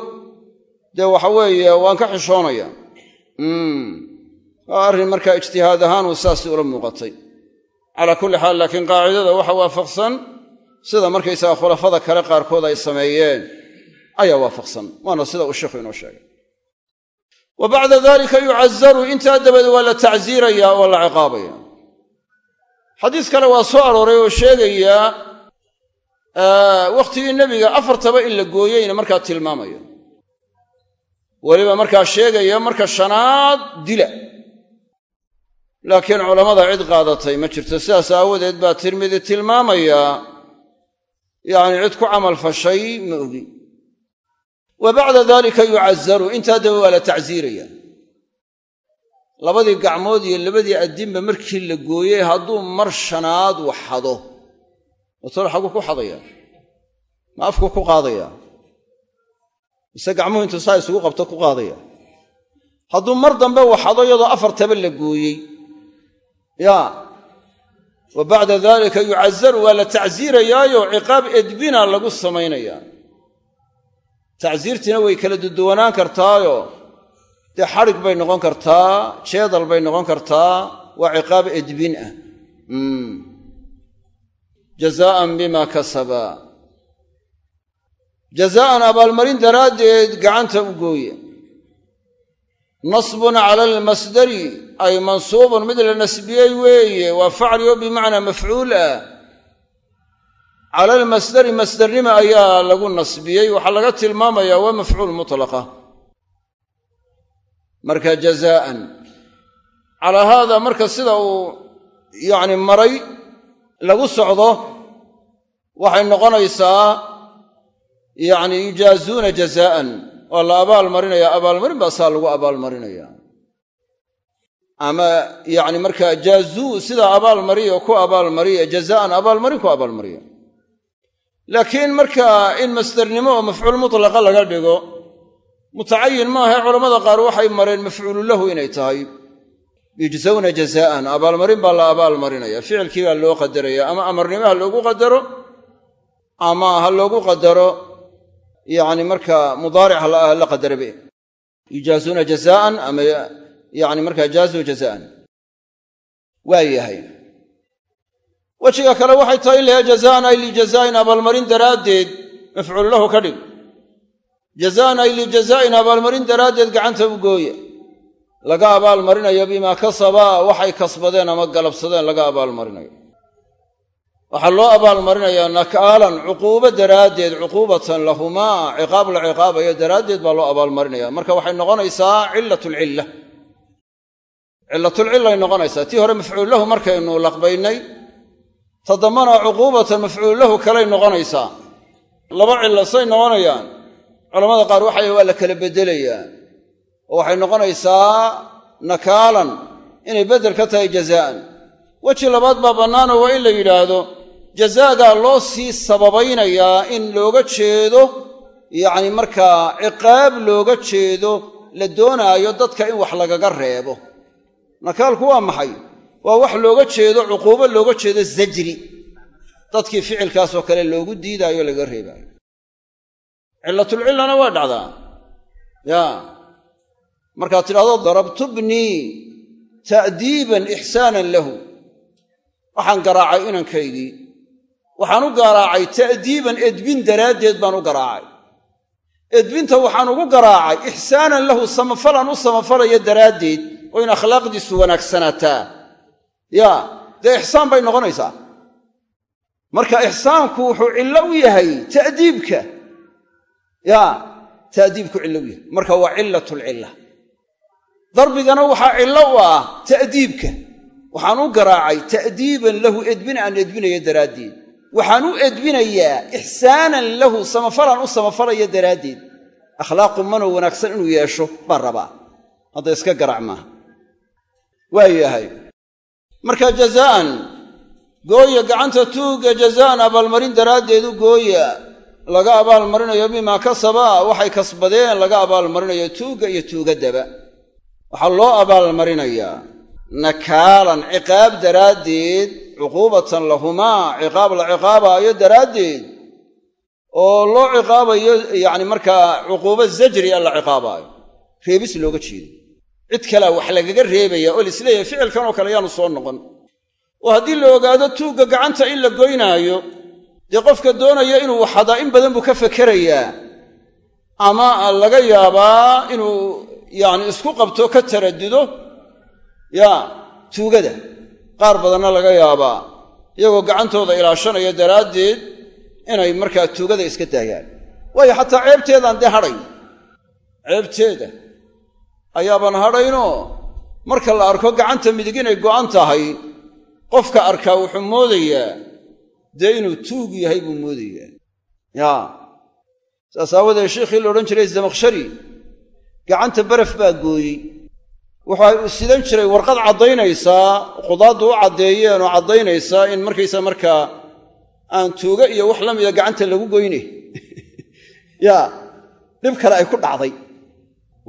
dee waxa weeye waan ka xishoonaya. Waa arrin markaa ijtihaad ahaanuu saasi ula muuqatay. Calaa kulli xaal laakiin qaacidada waxa waafaqsan sida markaysaga khulafada kale qaarkood ay sameeyeen ayaa waafaqsan. Waana sida uu sheikhu inoo sheegay. Wa bacda dalika yucazaru intaa dabadeed waa la tacsiiraya oo la ciqaabaya xadiis kale waa soo arooray oo sheegaya wakhtigii nebiga afartaba in la gooyeyna markaa tilmaamaya. Weliba markaa sheegaya marka shanaad dila. Laakiin culammada cid qaadatay ma jirto. Sidaas aawadeed baa tirmidi tilmaamaya yacni cid ku camal fashay ma ogi. Wa bacda dalika yucazaru intaa daba waa la tacsiiraya labadii gacmood iyo labadii addinba markii la gooyey hadduu mar shanaad wax xado. Watolo xaguu ku xadayaa ma afku ku qaadayaa mise gacmuhu intuu saa isugu qabto ku qaadaya. Hadduu mar dambe wax xado iyadoo afartaba la gooyey. Yaa wa bacda dalika yucazaru waa la tacsiirayaayo ciqaab edbina lagu samaynayaa. Tacsiirtiina way kala duduwanaan kartaayo dee xadhig bay noqon kartaa jeedal bay noqon kartaa waa ciqaab edbin ah. Jazaa'an bima kasaba. Jazaa'an abaalmarin daraaddeed gacanta u gooye nasbun cala almasdari ay mansuubun mid la nasbiyey weeye waa facli oo bimacnaa mafcuul ah. Cala almasdari masdarnima ayaa lagu nasbiyey waxaa laga tilmaamayaa waa mafcuul mutlaqa marka jazaa'an. Calaa haada marka sida uu yacni maray lagu socdo waxay noqonaysaa yacni yujaazuuna jazaa'an. Waa la abaalmarinayaa. Abaalmarin baa saa lagu abaalmarinaya ama yacni markaa jaazuu sidaa abaalmariya oo ku abaalmariya jazaan abaalmarin ku abaalmariya. Laakiin markaa in masdernimo oo mafcuul mutlaqa laga dhigo mutacayin maaha culammada qaar waxay mareen mafcuulu lahu inay tahay. Yujsawna jazaa'an abaalmarin baa la abaalmarinaya ficilkii baa loo qadaraya ama amarnimo ha loogu qadaro ama ha loogu qadaro yacni markaa mudaaric la qadarabe yujaazuuna jazaa'an ama yacni markaa jaazuu jazaa'an. Waa yahay. Wejiga kale waxay tahay in laha jazaan ay lijazaa'in abaalmarin daraaddeed mafcuul lahu ka dhig jazaan ay lijazaa'in abaalmarin daraaddeed gacanta u gooya laga abaalmarinayo bimaa kasabaa waxay kasbadeen ama galabsadeen laga abaalmarinayo. Waxaa loo abaalmarinayaa nakaalan cuquubo daraaddeed cuquubatan lahumaa ciqaab la ciqaabayo daraaddeed baa loo abaalmarinaya marka waxay noqonaysaa cilatulcilla cilatulcillay noqonaysaa. Tii hore mafcuul lahu markaynu laqbaynay ta dambana cuquubatan mafcuul lahu kalay noqonaysaa. Laba cillo say noqonayaan culamada qaar waxay waa la kala beddelayaa oo waxay noqonaysaa nakaalan inay beddel ka tahay jazaa'an. Weji labaad baa bannaanoo waa in la yidhaahdo jazaagaa loo sii sababaynayaa in looga jeedo yacni markaa ciqaab looga jeedo la doonaayo dadka in wax lagaga reebo. Nakaalku waa maxay? Waa wax looga jeedo cuquubo looga jeedo zajri. Dadkii ficilkaasoo kale loogu diidaayo laga reebaayo cilatulcillana waa dhacdaa. Yaa markaad tidhahdo darabtu bnii ta'diiban ixsaanan lahu. Waxaan garaacay inankaygii. Waxaan u garaacay ta'diiban edbin daraaddeed baan u garaacay. Edbinta waxaan ugu garaacay ixsaanan lahu samafalan u samafalaya daraaddeed oo in akhlaaqdiisu wanaagsanaataa yaa dee ixsaan bay noqonaysaa. Marka ixsaanku wuxuu cillo u yahay ta'diibka yaa ta'diibku cillo u yahay. Marka waa cilatulcilla darbigana waxaa cillo u ah ta'diibka waxaan u garaacay ta'diiban lahu edbin aan edbinaya daraaddeed. Waxaan u edbinayaa ixsaanan lahu samafalaan u samafalaya daraaddeed. Akhlaaqu manoo wanaagsan inuu yeesho baan rabaa. Hadda iska garaac maaha. Waa yahay. Marka jazaa'an gooya gacanta tuugga jazaa'an abaalmarin daraaddeedu gooya laga abaalmarinayo bimaa kasabaa waxay kasbadeen laga abaalmarinayo tuugga iyo tuugaddaba. Waxaa loo abaalmarinayaa nakaalan ciqaab daraaddeed cuquubatan lahumaa ciqaab la ciqaabaayo daraaddeed oo loo ciqaabayo yacni markaa cuquubo zajri a la ciqaabaayo. Reebis looga jeedo. Cid kalea wax lagaga reebaya oo laisleeyahay ficilkan oo kale yaanu soo noqon. Oo haddii la ogaado tuugga gacanta in la goynaayo dee qofka doonaya inuu waxadaa in badan buu ka fakerayaa ama laga yaabaa inuu yacni isku qabto ka taradudo yaa tuugada. Qaar badanna laga yaabaa. Iyagoo gacantooda ilaashanaya daraaddeed inay markaa tuugada iska daayaan waayo xataa ceebteedaan dee hadhayn ceebteeda. Ayaabaan hadhaynoo marka la arko gacanta midig inay go'an tahay qofka arkaa wuxuu moodayaa dee inuu tuug yahay buu moodayaa yaa saas aawadeed sheikhii la odhan jiray zamakhshari gacanta baraf baa gooyey. Waxa uu sidan jiray warqad caddaynaysaa qudaaddu u caddeeyeen oo caddaynaysaa in markaysa markaa aan tuuga iyo wax la mida gacanta lagu goyne. Yaa dhib kale ay ku dhacday.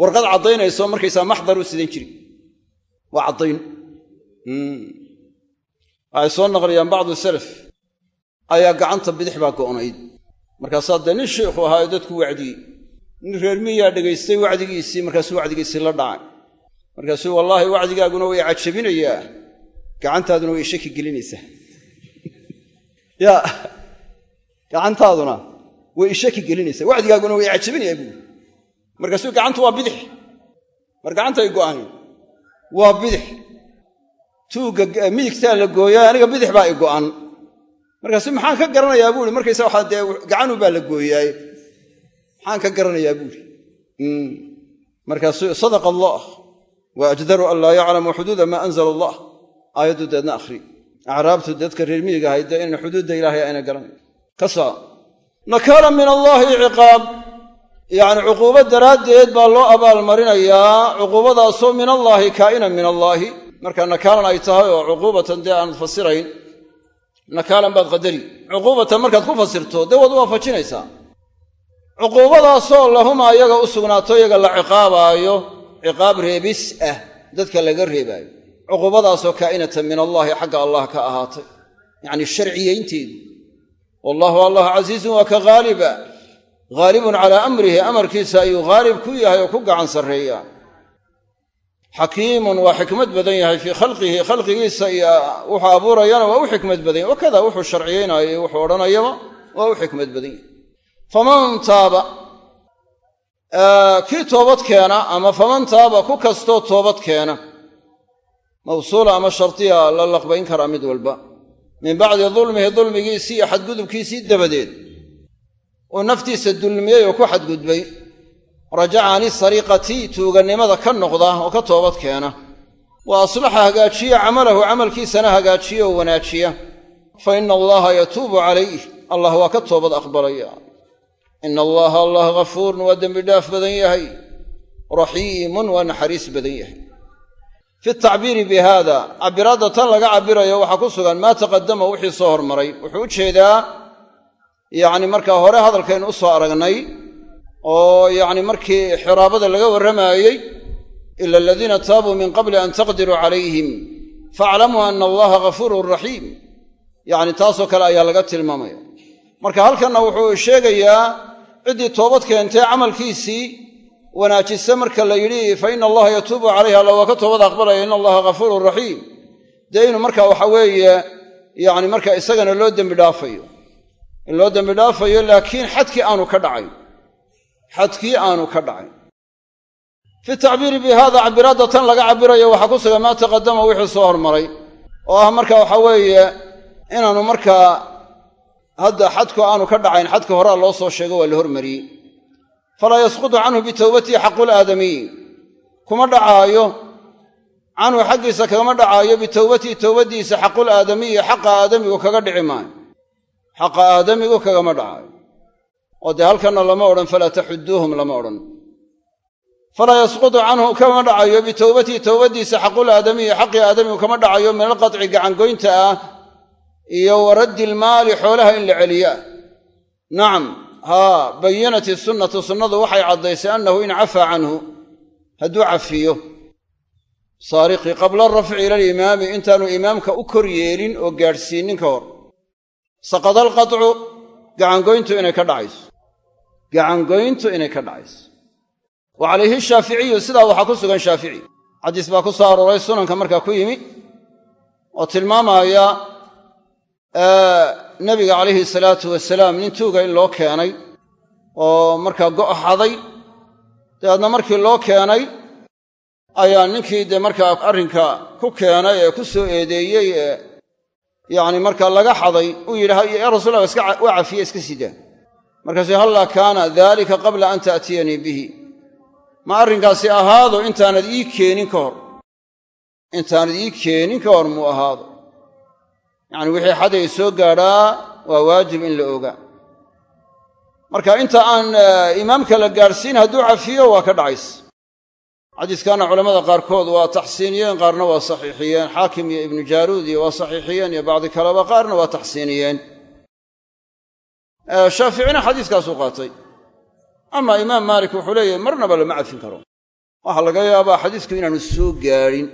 Warqad caddaynaysaoo markaysaa maxdar u sidan jiri waa caddayn. Waxay soo naqliyaan bacdu salaf ayaa gacanta bidix baa go'nayd. Markaasaa dee nin sheikhu ahaa ee dadku wacdiyey nin reer miyaa dhegaystay wacdigiisii markaasuu wacdigiisii la dhacay. Markaasuu wallaahi wacdigaaguna way cajabinayaa gacantaaduna way shaki gelinaysaa. Yaa gacantaaduna way ishaki gelinaysaa wacdigaaguna way cajabinayaa buui markaasuu gacantu waa bidix. Mar gacantay go'an waa bidix. Tuugga midigtaa la gooyaa aniga bidix baa i go'an markaasu maxaan ka garanayaa buuhi markaysa waxaa dee gacanu baa la gooyaaye maxaan ka garanayaa buuhi markaasuu sadaqa allah wa ajdaru an laa yaclamu xuduuda maa anzala allah aayaddu deedna akhri. Acraabtu dadka reer miyiga ahayd dee ina xuduudda ilaahay ayna garanayn ka saa. Nakaala min allaahi ciqaab. Yacni cuquubo daraaddeed baa loo abaalmarinayaa cuquubadaasoo min allaahi kaa'inan min allaahi marka nakaalan ay tahay oo cuquubatan dee aanad fasirayn nakaalan baad qadari. Cuquubatan markaad ku fasirto dee waad waafajinaysaa cuquubadaasoo lahuma iyaga u sugnaato iyaga la ciqaabaayo ciqaab reebis ah dadka laga reebaayo. Cuquubadaasoo kaa'inatan min allaahi xagga allah ka ahaatay. Yacni sharciyeynteedu. Wallaahu allah casiizun waa ka haaliba haalibun calaa amrihi amarkiisa ayuu haalib ku yahay oo ku gacan sarreeyaa xakiimun waa xikmad badan yahay fii khalqihi khalqigiisa iyo wuxuu abuurayana waa u xikmad badan yahy wakada wuxuu sharciyeynaayo iyo wuxuu odhanayaba waa u xikmad badan yahay. Faman taaba kii toobad keena ama faman taaba ku kastoo toobad keena mawsuula ama shardiya la laqbayn karaa mid walba. Min bacdi dulmihi dulmigiisii iyo xadgudubkiisii dabadeed. Uu naftiisa dulmiyey oo ku xadgudbay rajaca can isariiqati tuugannimada ka noqda oo ka toobad keena. Wa aslaxa hagaajiya camalahu camalkiisana hagaajiya oo wanaajiya. Fa ina allaha yatuubu calayh allah waa ka toobad aqbalaya. Ina allaha allah ghafuurun waa dembidhaaf badan yahay raxiimun waa naxariis badan yahay. Fi tacbiiri bi haada tan laga cabirayo waxaa ku sugan maa taqadama wixii soo hormaray. Wuxuu u jeedaa yacni markaa hore hadalkaynu u soo aragnay oo yacni markii xiraabada laga warramaayey ila aladiina taabuu min qabli an taqdiruu calayhim faaclamuu ana allaha ghafuurun raxiim. Yacni taasoo kale ayaa laga tilmaamaya. Marka halkanna wuxuu sheegayaa ciddii toobad keentee camalkiisii wanaajisa marka la yidhi fa ina allaha yatuubu calayhi alla waa ka toobad aqbalaya ina allaha ghafuurun raxiim. Dee inuu marka waxa weeye yacni marka isagana loo dembi dhaafayo. In loo dembi dhaafayo laakiin xadkii aanu ka dhacayn xadkii aanu ka dhacayn fi tacbiiri bi haada cabiraadda tan laga cabirayo waxaa ku sugan maa taqadama wixii soo hormaray oo ah marka waxa weeye inaanu markaa hadda xadku aanu ka dhacayn xadka horaa loo soo sheego waa la hormariyey. Falaa yasqutu canhu bitowbatihi xaqulaadamiyi kuma dhacaayo canhu xaggiisa kagama dhacaayo bitowbatihi towbadiisa xaqul aadamiyi xaqa aadamigu kaga dhici maayo. Xaqa aadamigu kagama dhacaayo oo dee halkanna lama odhan falaa taxuduuhum lama odhan. Falaa yasqutu canhu kama dhacayo bitowbatihi towbadiisa xaqul aadamiyi xaqii aadamigu kama dhacayo min alqaطci gacangoynta ah iyo wa raddi xoolaha in la celiyaa. Nacam haa bayinat isunnatu sunnadu waxay caddaysay annahu in cafaa canhu hadduu cafiyo. Saariqii qabla arafci ila alimaami intaanu imaamka u kor yeelin oo gaadhsiinin ka hor. Saqada alqaطcu gacangoyntu inay ka dhacayso gacangoyntu inay ka dhacayso. Wa calayhi shaaficiyu sidaa waxaa ku sugan shaafici xadiis baa ku soo arooray sunanka markaa ku yimi oo tilmaamaya nebiga calayhi salaatu wasalaam nin tuuga in loo keenay oo markaa go' xaday dabeedna markii loo keenay ayaa ninkii dee markaa arrinka ku keenay ee ku soo eedeeyey ee yacni markaa laga xaday uu yidhi yaa rasulallah iska waa cafiye iska sidaan markaasuu hallaa kaana daalika qabla an ta'tiyanii bihi. Ma arrinkaasi ahaado intaanad ii keenin ka hor. Intaanad ii keenin ka hor muu ahaado. Yacni wixii xaday soo gaadhaa waa waajib in la ogaa. Marka inta aan imaamka la gaadhsiin hadduu cafiyo waa ka dhacays xadiiskaana culammada qaarkood waa taxsiiniyeen qaarna waa saxiixiyeen. Xaakim iyo ibnu jaaruud iyo waa saxiixiyeen iyo bacdi kaleba qaarna waa taxsiiniyeen shaaficina xadiiskaasuu qaatay. Ama imaam maalik wuxuu leeyahay marnaba lama cafin karo. Waxaa laga yaabaa xadiisku inaanu soo gaadhin.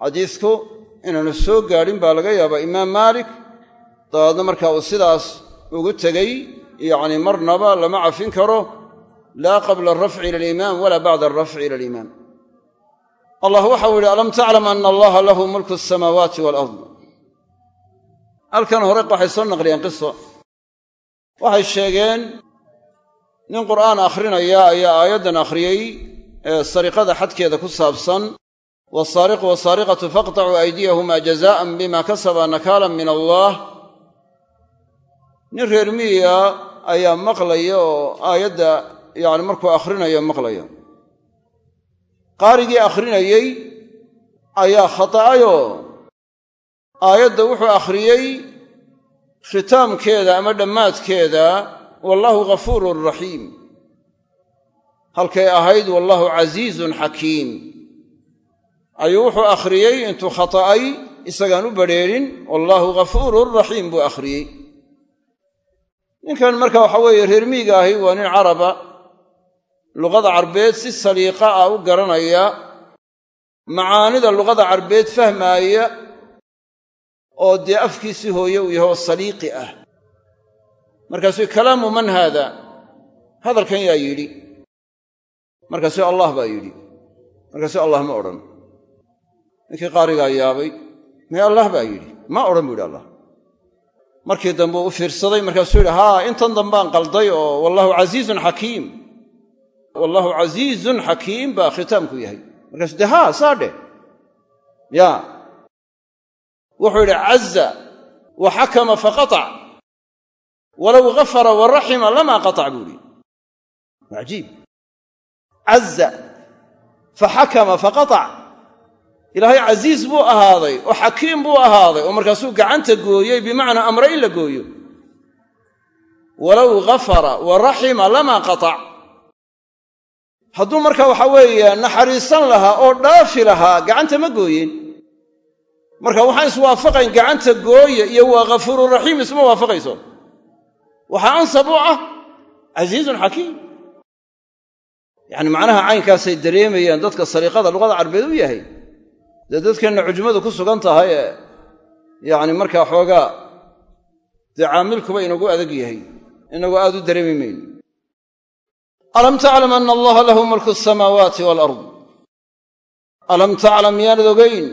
Xadiisku inaanu soo gaadhin baa laga yaabaa imaam maalik dabeedna marka uu sidaas ugu tegey yacni marnaba lama cafin karo laa qabla alrafci ila alimaam walaa bacda alrafci ila alimaam allah waxau yidhi alam taclam ana allaha lahu mulku asamaawaati walard halkan hore waxay soo naqliyeen qiso waxay sheegeen nin qur'aan akhrinaya ayaa aayaddan akhriyey ee sariqada xadkeeda ku saabsan wasaariqu wasaariqatu faqtacuu aydiyahumaa jazaa'an bima kasaba nakaalan min allah nin reer miyiga ayaa maqlaya oo aayadda yacni markuu akhrinayo maqlaya qaarigii akhrinayey ayaa khata'ayoo aayadda wuxuu akhriyey khitaamkeeda ama dhammaadkeeda wallaahu ghafuurun raxiim halkay ahayd wallaahu casiizun xakiim. Ayuu wuxuu akhriyey intuu khata'ay isagaan u badrheerin wallaahu ghafuurun raxiim buu akhriyey. Ninkan marka waxa weeye reer miiga ahi waa nin caraba. Luqada carbeed si saliiqa ah u garanaya macaanida luqada carbeed fahmaaya oo dee afkiisii hooye uu yahay oo saliiqi ah. Markaasuu kalaamu man haada hadalkan yaa yidhi. Markaasuu allah baa yidhi. Markaasuu allah ma odhan. Ninkii qaarigaa yaabay mee allah baa yidhi. Ma odhan buu yidhi allah markii dambe u fiirsaday markaasuu yidhi haa intan dambaan qalday oo wallaahu casiizun xakiim. Wallaahu casiizun xakiim baa khitaamku yahay. Markaasuu dee haa saa dheh ya wuxuu yidhi caza wa xakama faqatac walow gafara wa raxima lamaa qatac buu yidhi. Cajiib caza faxakama faqatac ilaahay casiis buu ahaaday oo xakiim buu ahaaday oo markaasuu gacanta gooyey bimacnaa amre in la gooyo. Walow gafara wa raxima lamaa qatac hadduu marka waxa weeye naxariisan lahaa oo dhaafi lahaa gacanta ma gooyeen marka waxaan iswaafaqayn gacanta gooya iyo waa ghafuururaxiim isma waafaqayso. Waxaa ansab u ah casiizun xakiim. Yacni macnaha caynkaasay dareemayaan dadka saliiqada luqada carbeed u yahay. Dee dadkeenna cujmadu ku sugan tahay ee yacni markaa xoogaa dee caamilkuba inagu adag yahay inagu aad u dareemi mayno alam taclam ana allaha lahu mulku asamaawaati walard alam taclam miyaanad ogayn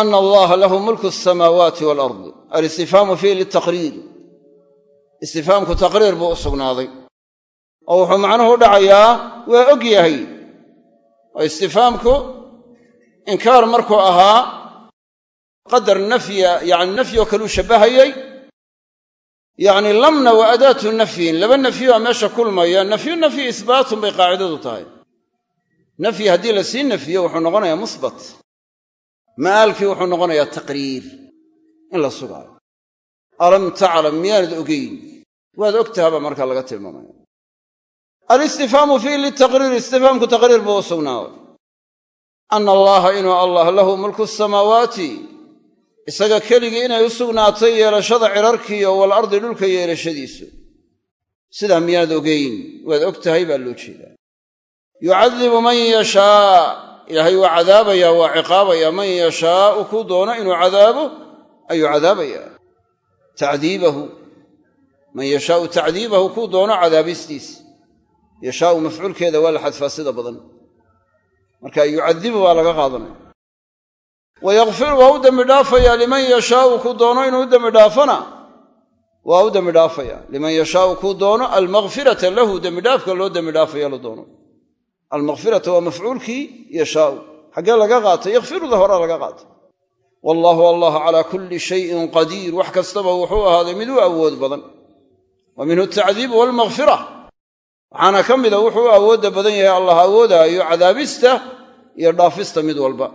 ana allaha lahu mulku asamaawaati walard alistifhaamu fiihi litaqriir istifhaamku taqriir buu u sugnaaday oo wuxuu macnuhu u dhacayaa waa og yahay oo istifhaamku inkaar markuu ahaa qadar nafya yacni nafyi oo kaleu shabbahayey yacni lamna wa adaatu nafyin laba nafyoa meesha kulmaya nafyu nafyi isbaatun bay qaacidadu tahay nafyi haddii la nafiyo wuxuu noqonayaa ma'aalkii wuxuu noqonayaa taqriir in la sugaayo. Alam taclam miyaanad ogeyn? Waad ogtahabaa markaa laga tilmaamaya. Alistifhaamu fiihi litaqriir istifhaamku taqriir buu u sugnaaday ana allaha inuu allah lahu mulku samaawaati isaga keligii inay u sugnaatay yeelashada cirarkiiyo walardi dhulka yeelashadiisu. Sidaa miyaanad ogeyn? Waad og tahay baa loo jeedaa. Yucadibu man yashaa ilaahay waa cadaabayaa waa ciqaabayaa man yashaau kuu doono inuu cadaabo ayuu cadaabayaa tacdiibahu. Man yashaau tacdiibahu kuu doono cadaabistiis. Yashaau mafcuulkeeda waa la xadfaa sida badan. Marka yucadibu waa laga qaadanaya. Wa yakfiru waa u dembi dhaafayaa liman yashaau kuu doono inuu u dembi dhaafona waa u dembi dhaafaya. Liman yashaau kuu doono almakfirata lahu dembidhaafka loo dembi dhaafaya la doono almakfirata waa mafcuulkii yashaau xaggee laga qaatay yakfiruda horaa laga qaatay. Wallaahu allah calaa kulli shayin qadiir wax kastaba wuxuu ahaaday mid u awood badan. Wa minhu atacdiibu waalmakfira waxaana ka mida wuxuu u awoodda badan yahay allah awoodaayo cadaabista iyo dhaafista mid walba.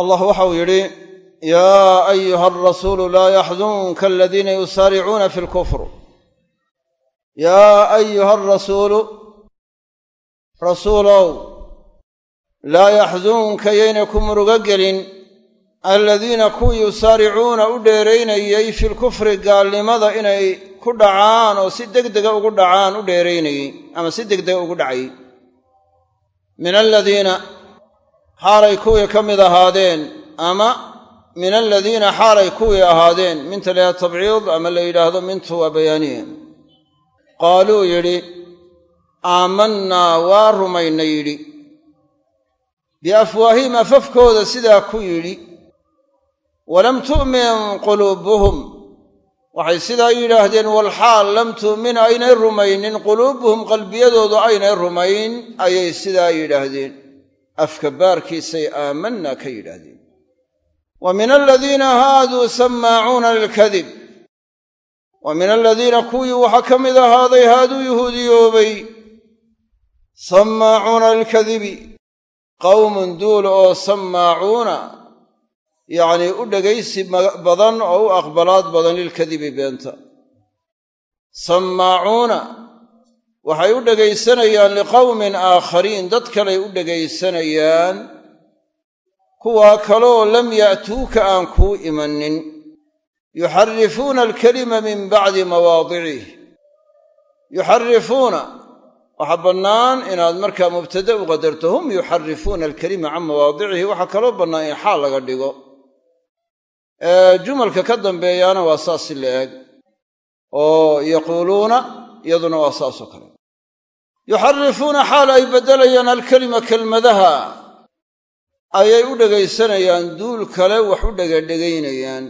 Allah waxau yidhi yaa ayuha alrasuulu laa yaxdunka aladiina yusaaricuuna fi lkufr yaa ayuha alrasuulu rasuulow laa yaxdunka yaynay ku murugo gelin aladiina kuwii yusaaricuuna u dheeraynayey fi lkufri gaalnimada inay ku dhacaan oo si degdega ugu dhacaan u dheeraynayey ama si degdega ugu dhacayey min aladiina xaalay kuwii ka mid ahaadeen ama min aladiina xaalay kuwii ahaadeen minta yidhahdo tabciid ama la yidhaahdo mintu waa bayaaniye. Qaaluu yidhi aamannaa waa rumayna yidhi. Biafwaahihim afafkooda sidaa ku yidhi walam tu'min quluubuhum. Waxay sidaa yidhaahdeen walxaal lam tu'min aynay rumaynin quluubuhum qalbiyadoodu aynay rumayn. Ayay sidaa yidhaahdeen. Afka baarkiisay aamanna ka yidhaahdeen. Wa min aladiina haaduu sammaacuuna lilkadib. Wa min aladiina kuwii waxaa ka mid ahaaday haaduu yuhuudiyoobay sammaacuuna lilkadibi qawmun duul oo sammaacuuna yacnii u dhegaysi badan oo u aqbalaad badan lilkadibi beenta. Sammaacuuna waxay u dhegaysanayaan liqowmin aakhariin dad kaley u dhegaysanayaan kuwaa kaloo lam ya'tuuka aan kuu imanin. Yuxarifuuna alkalima min bacdi mawaadicih waxaa bannaan inaad markaa mubtada u qadarto hum yuxarifuuna alkalima can mawaadicihi waxaa kaloo bannaan in xaal laga dhigo. Jumalka ka dambeeyaana waa saas si la eg oo yaquuluuna iyaduna waa saasoo kale. Yuxarifuuna xaal ay beddelayaan alkelima kelmadaha. Ayay u dhegaysanayaan duul kale wax u dhegadhegaynayaan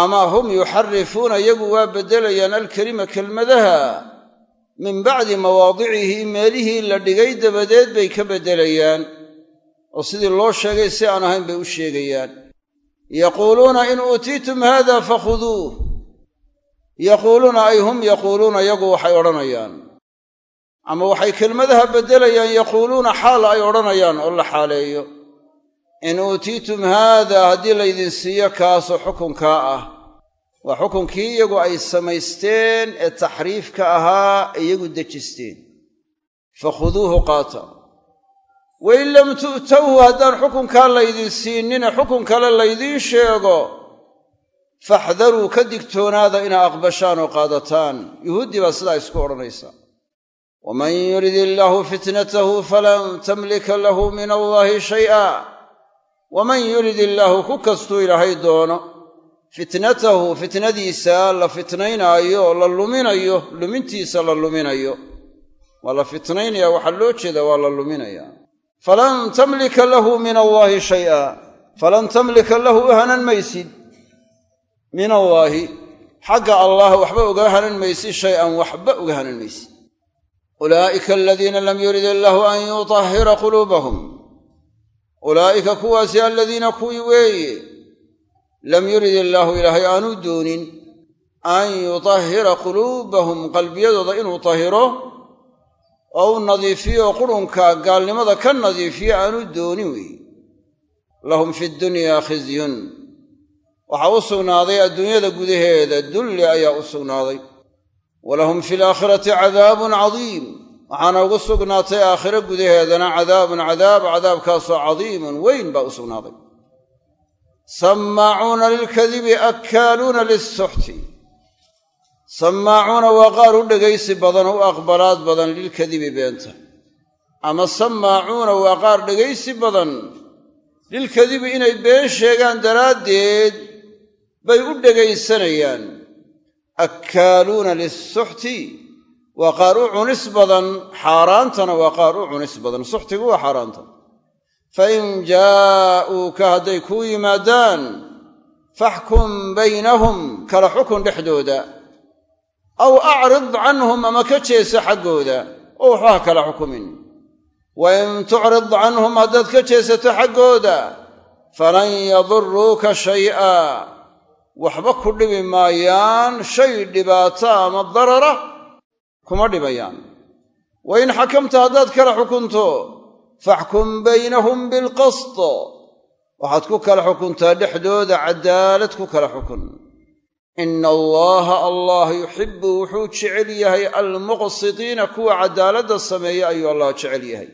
ama hum yuxarifuuna iyagu waa beddelayaan alkelima kelmadaha min bacdi mawaadicihi meelihii la dhigay dabadeed bay ka beddelayaan oo sidii loo sheegay si aan ahayn bay u sheegayaan. Yaquuluuna in uutiitum haada fakhuduuh yaquuluuna ay hum yaquuluuna iyagu waxay odhanayaan. Ama waxay kelmadaha beddelayaan yaquuluuna xaal ay odhanayaan oo la xaaleeyo. In uutiitum haada haddii laydin siiyo kaasoo xukunkaa ah waa xukunkii iyagu ay samaysteen ee taxriifka ahaa iyagu dejisteen. Fakhuduuhu qaata wain lam tu'towhu haddaan xukunkaa laydin siinine xukun kale laydiin sheego faxdaruu ka digtoonaada inaa aqbashaan oo qaadataan. Yuhuuddii baa sidaa isku odhanaysaa waman yurid illaahu fitnatahu falan tamlika lahu min allaahi shay'a waman yurid illaahu ku kastuu ilaahay doono fitnatahu fitnadiisa la fitnaynaayo la luminayo lumintiisa la luminayo. Waa la fitnaynaya waxaa loo jeeda waa la luminaya falan tamlika lahu min allaahi shay'a. Falan tamlika lahu u hanan maysid. Min allaahi xagga allah waxba uga hanan maysid shay-an waxba uga hanan maysid. Ulaa'ika aladiina lam yurid illaahu an yutahhira quluubahum. Ulaa'ika kuwaasi aladiina kuwii weeye lam yurid illaahu ilaahay aanu doonin an yutahhira quluubahum qalbiyadooda inuu tahiro oo u nadiifiyo qurunka gaalnimada ka nadiifiyo aanu doonin weeye lahum fi ddunyaa khizyun. Waxaa u sugnaaday adduunyada gudaheeda dulli ayaa u sugnaaday. Walahum fi alaakhirati cadaabun cadiim. Waxaana ugu sugnaatay aakhiro gudaheedana cadaabun cadaab cadaabkaasoo cadiimun weyn baa u sugnaaday sammaacuuna lilkadibi akkaaluuna lissuxti sammaacuuna waa qaar u dhegaysi badan u aqbalaad badan lilkadibi beenta ama sammaacuuna waa qaar dhegaysi badan lilkadibi inay been sheegaan daraaddeed bay u dhegaysanayaan akkaaluuna lissuxti waa qaar u cunis badan xaaraantana waa qaar u cunis badan suxtigu waa xaaraanta fain jaa'uuka hadday kuu yimaadaan faxkum baynahum kala xukun dhexdooda aw acrid canhum ama ka jeesa xaggooda oo waxba ha kala xukumin wain tucrid canhum haddaad ka jeesato xaggooda falan yaduruuka shay'a waxba ku dhibi maayaan shay dhibaato ama darara kuma dhibayaan wa in xakamta haddaad kala xukunto faxkum baynahum bilqist. Waxaad ku kala xukuntaa dhexdooda caddaalad ku kala xukun. Ina allaaha allah yuxibbu wuxuu jecel yahay almuqsitiina kuwa caddaaladda sameeya ayuu allah jecel yahay.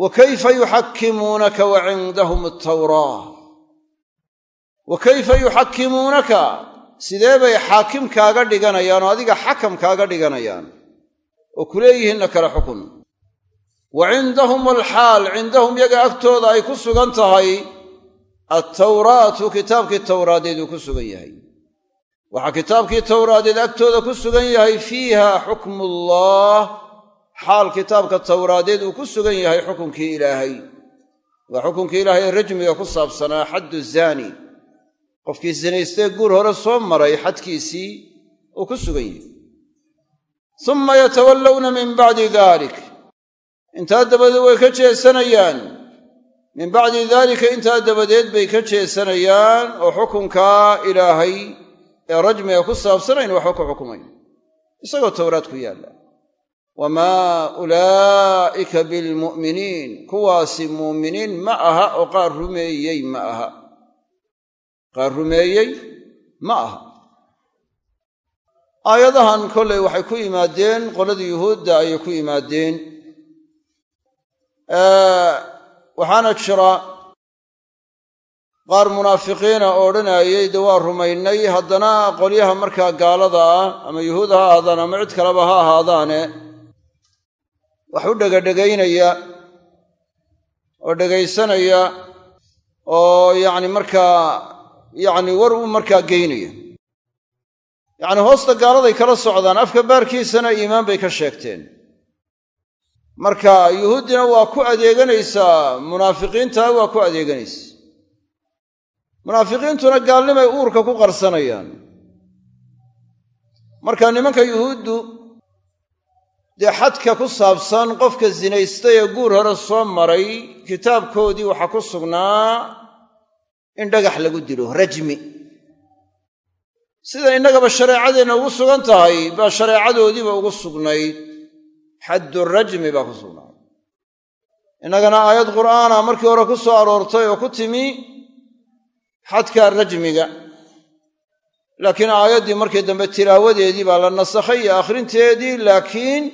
Wa kayfa yuxakkimuunaka wa cindahum atawraa wa kayfa yuxakkimuunaka? Sidee bay xaakim kaaga dhiganayaan oo adiga xakam kaaga dhiganayaan? Oo ku leeyihiinna kala xukun wa cindahum alxaal cindahum yaga agtooda ay ku sugan tahay attawraatu kitaabkii tawraadeed uu ku sugan yahay. Waxaa kitaabkii tawraadeed agtooda ku sugan yahay fiiha xukmuullah xaal kitaabka tawraadeed uu ku sugan yahay xukunkii ilaahay. Waa xukunkii ilaahay ee rajmiga ku saabsanaa xaddu zaani. Qofkii sinaystee guur hore soo maray xadkiisii uu ku sugan yahay. Summa yatawallawna min bacdi dalik intaa dabadeed way ka jeesanayaan. Min bacdi daalika intaa dabadeed bay ka jeesanayaan oo xukunkaa ilaahay ee rajmiga ku saabsanayn waxba ku xukumayn. Isagoo towraad ku yaalla. Wamaa ulaa'ika bilmu'miniin. Kuwaasi muuminiin ma aha oo qaar rumeeyey ma aha. Qaar rumeeyey ma aha. Aayadahan kolley waxay ku yimaadeen qoladii yuhuudda ayay ku yimaadeen waxaana jira qaar munaafiqiina oo odhanayay de waa rumaynay haddana qolyaha markaa gaalada ah ama yuhuud ha ahaadaan ama cid kaleba ha ahaadaane. Wax u dhegadhegaynaya oo dhegaysanaya oo yacni markaa yacni war u markaa geynaya. Yacni hoosta gaaladay kala socdaan afka baarkiisana iimaan bay ka sheegteen marka yuhuuddina waa ku adeeganaysaa munaafiqiinta waa ku adeeganaysa. Munaafiqiintuna gaalnimay uurka ku qarsanayaan. Marka nimanka yuhuuddu dee xadka ku saabsan qofka zinaystay ee guur hore soo maray kitaabkoodii waxaa ku sugnaa in dhagax lagu dilo rajmi. Sida innagaba shareecadeenna ugu sugan tahay baa shareecadoodiiba ugu sugnayd xaddu rajmi baa ku sugnaaday innagana aayad qur'aana markii hore ku soo aroortay oo ku timi xadka rajmiga. Laakiin aayaddii markii dambe tilaawadeedii baa la nasakhay iyo akhrinteedii laakiin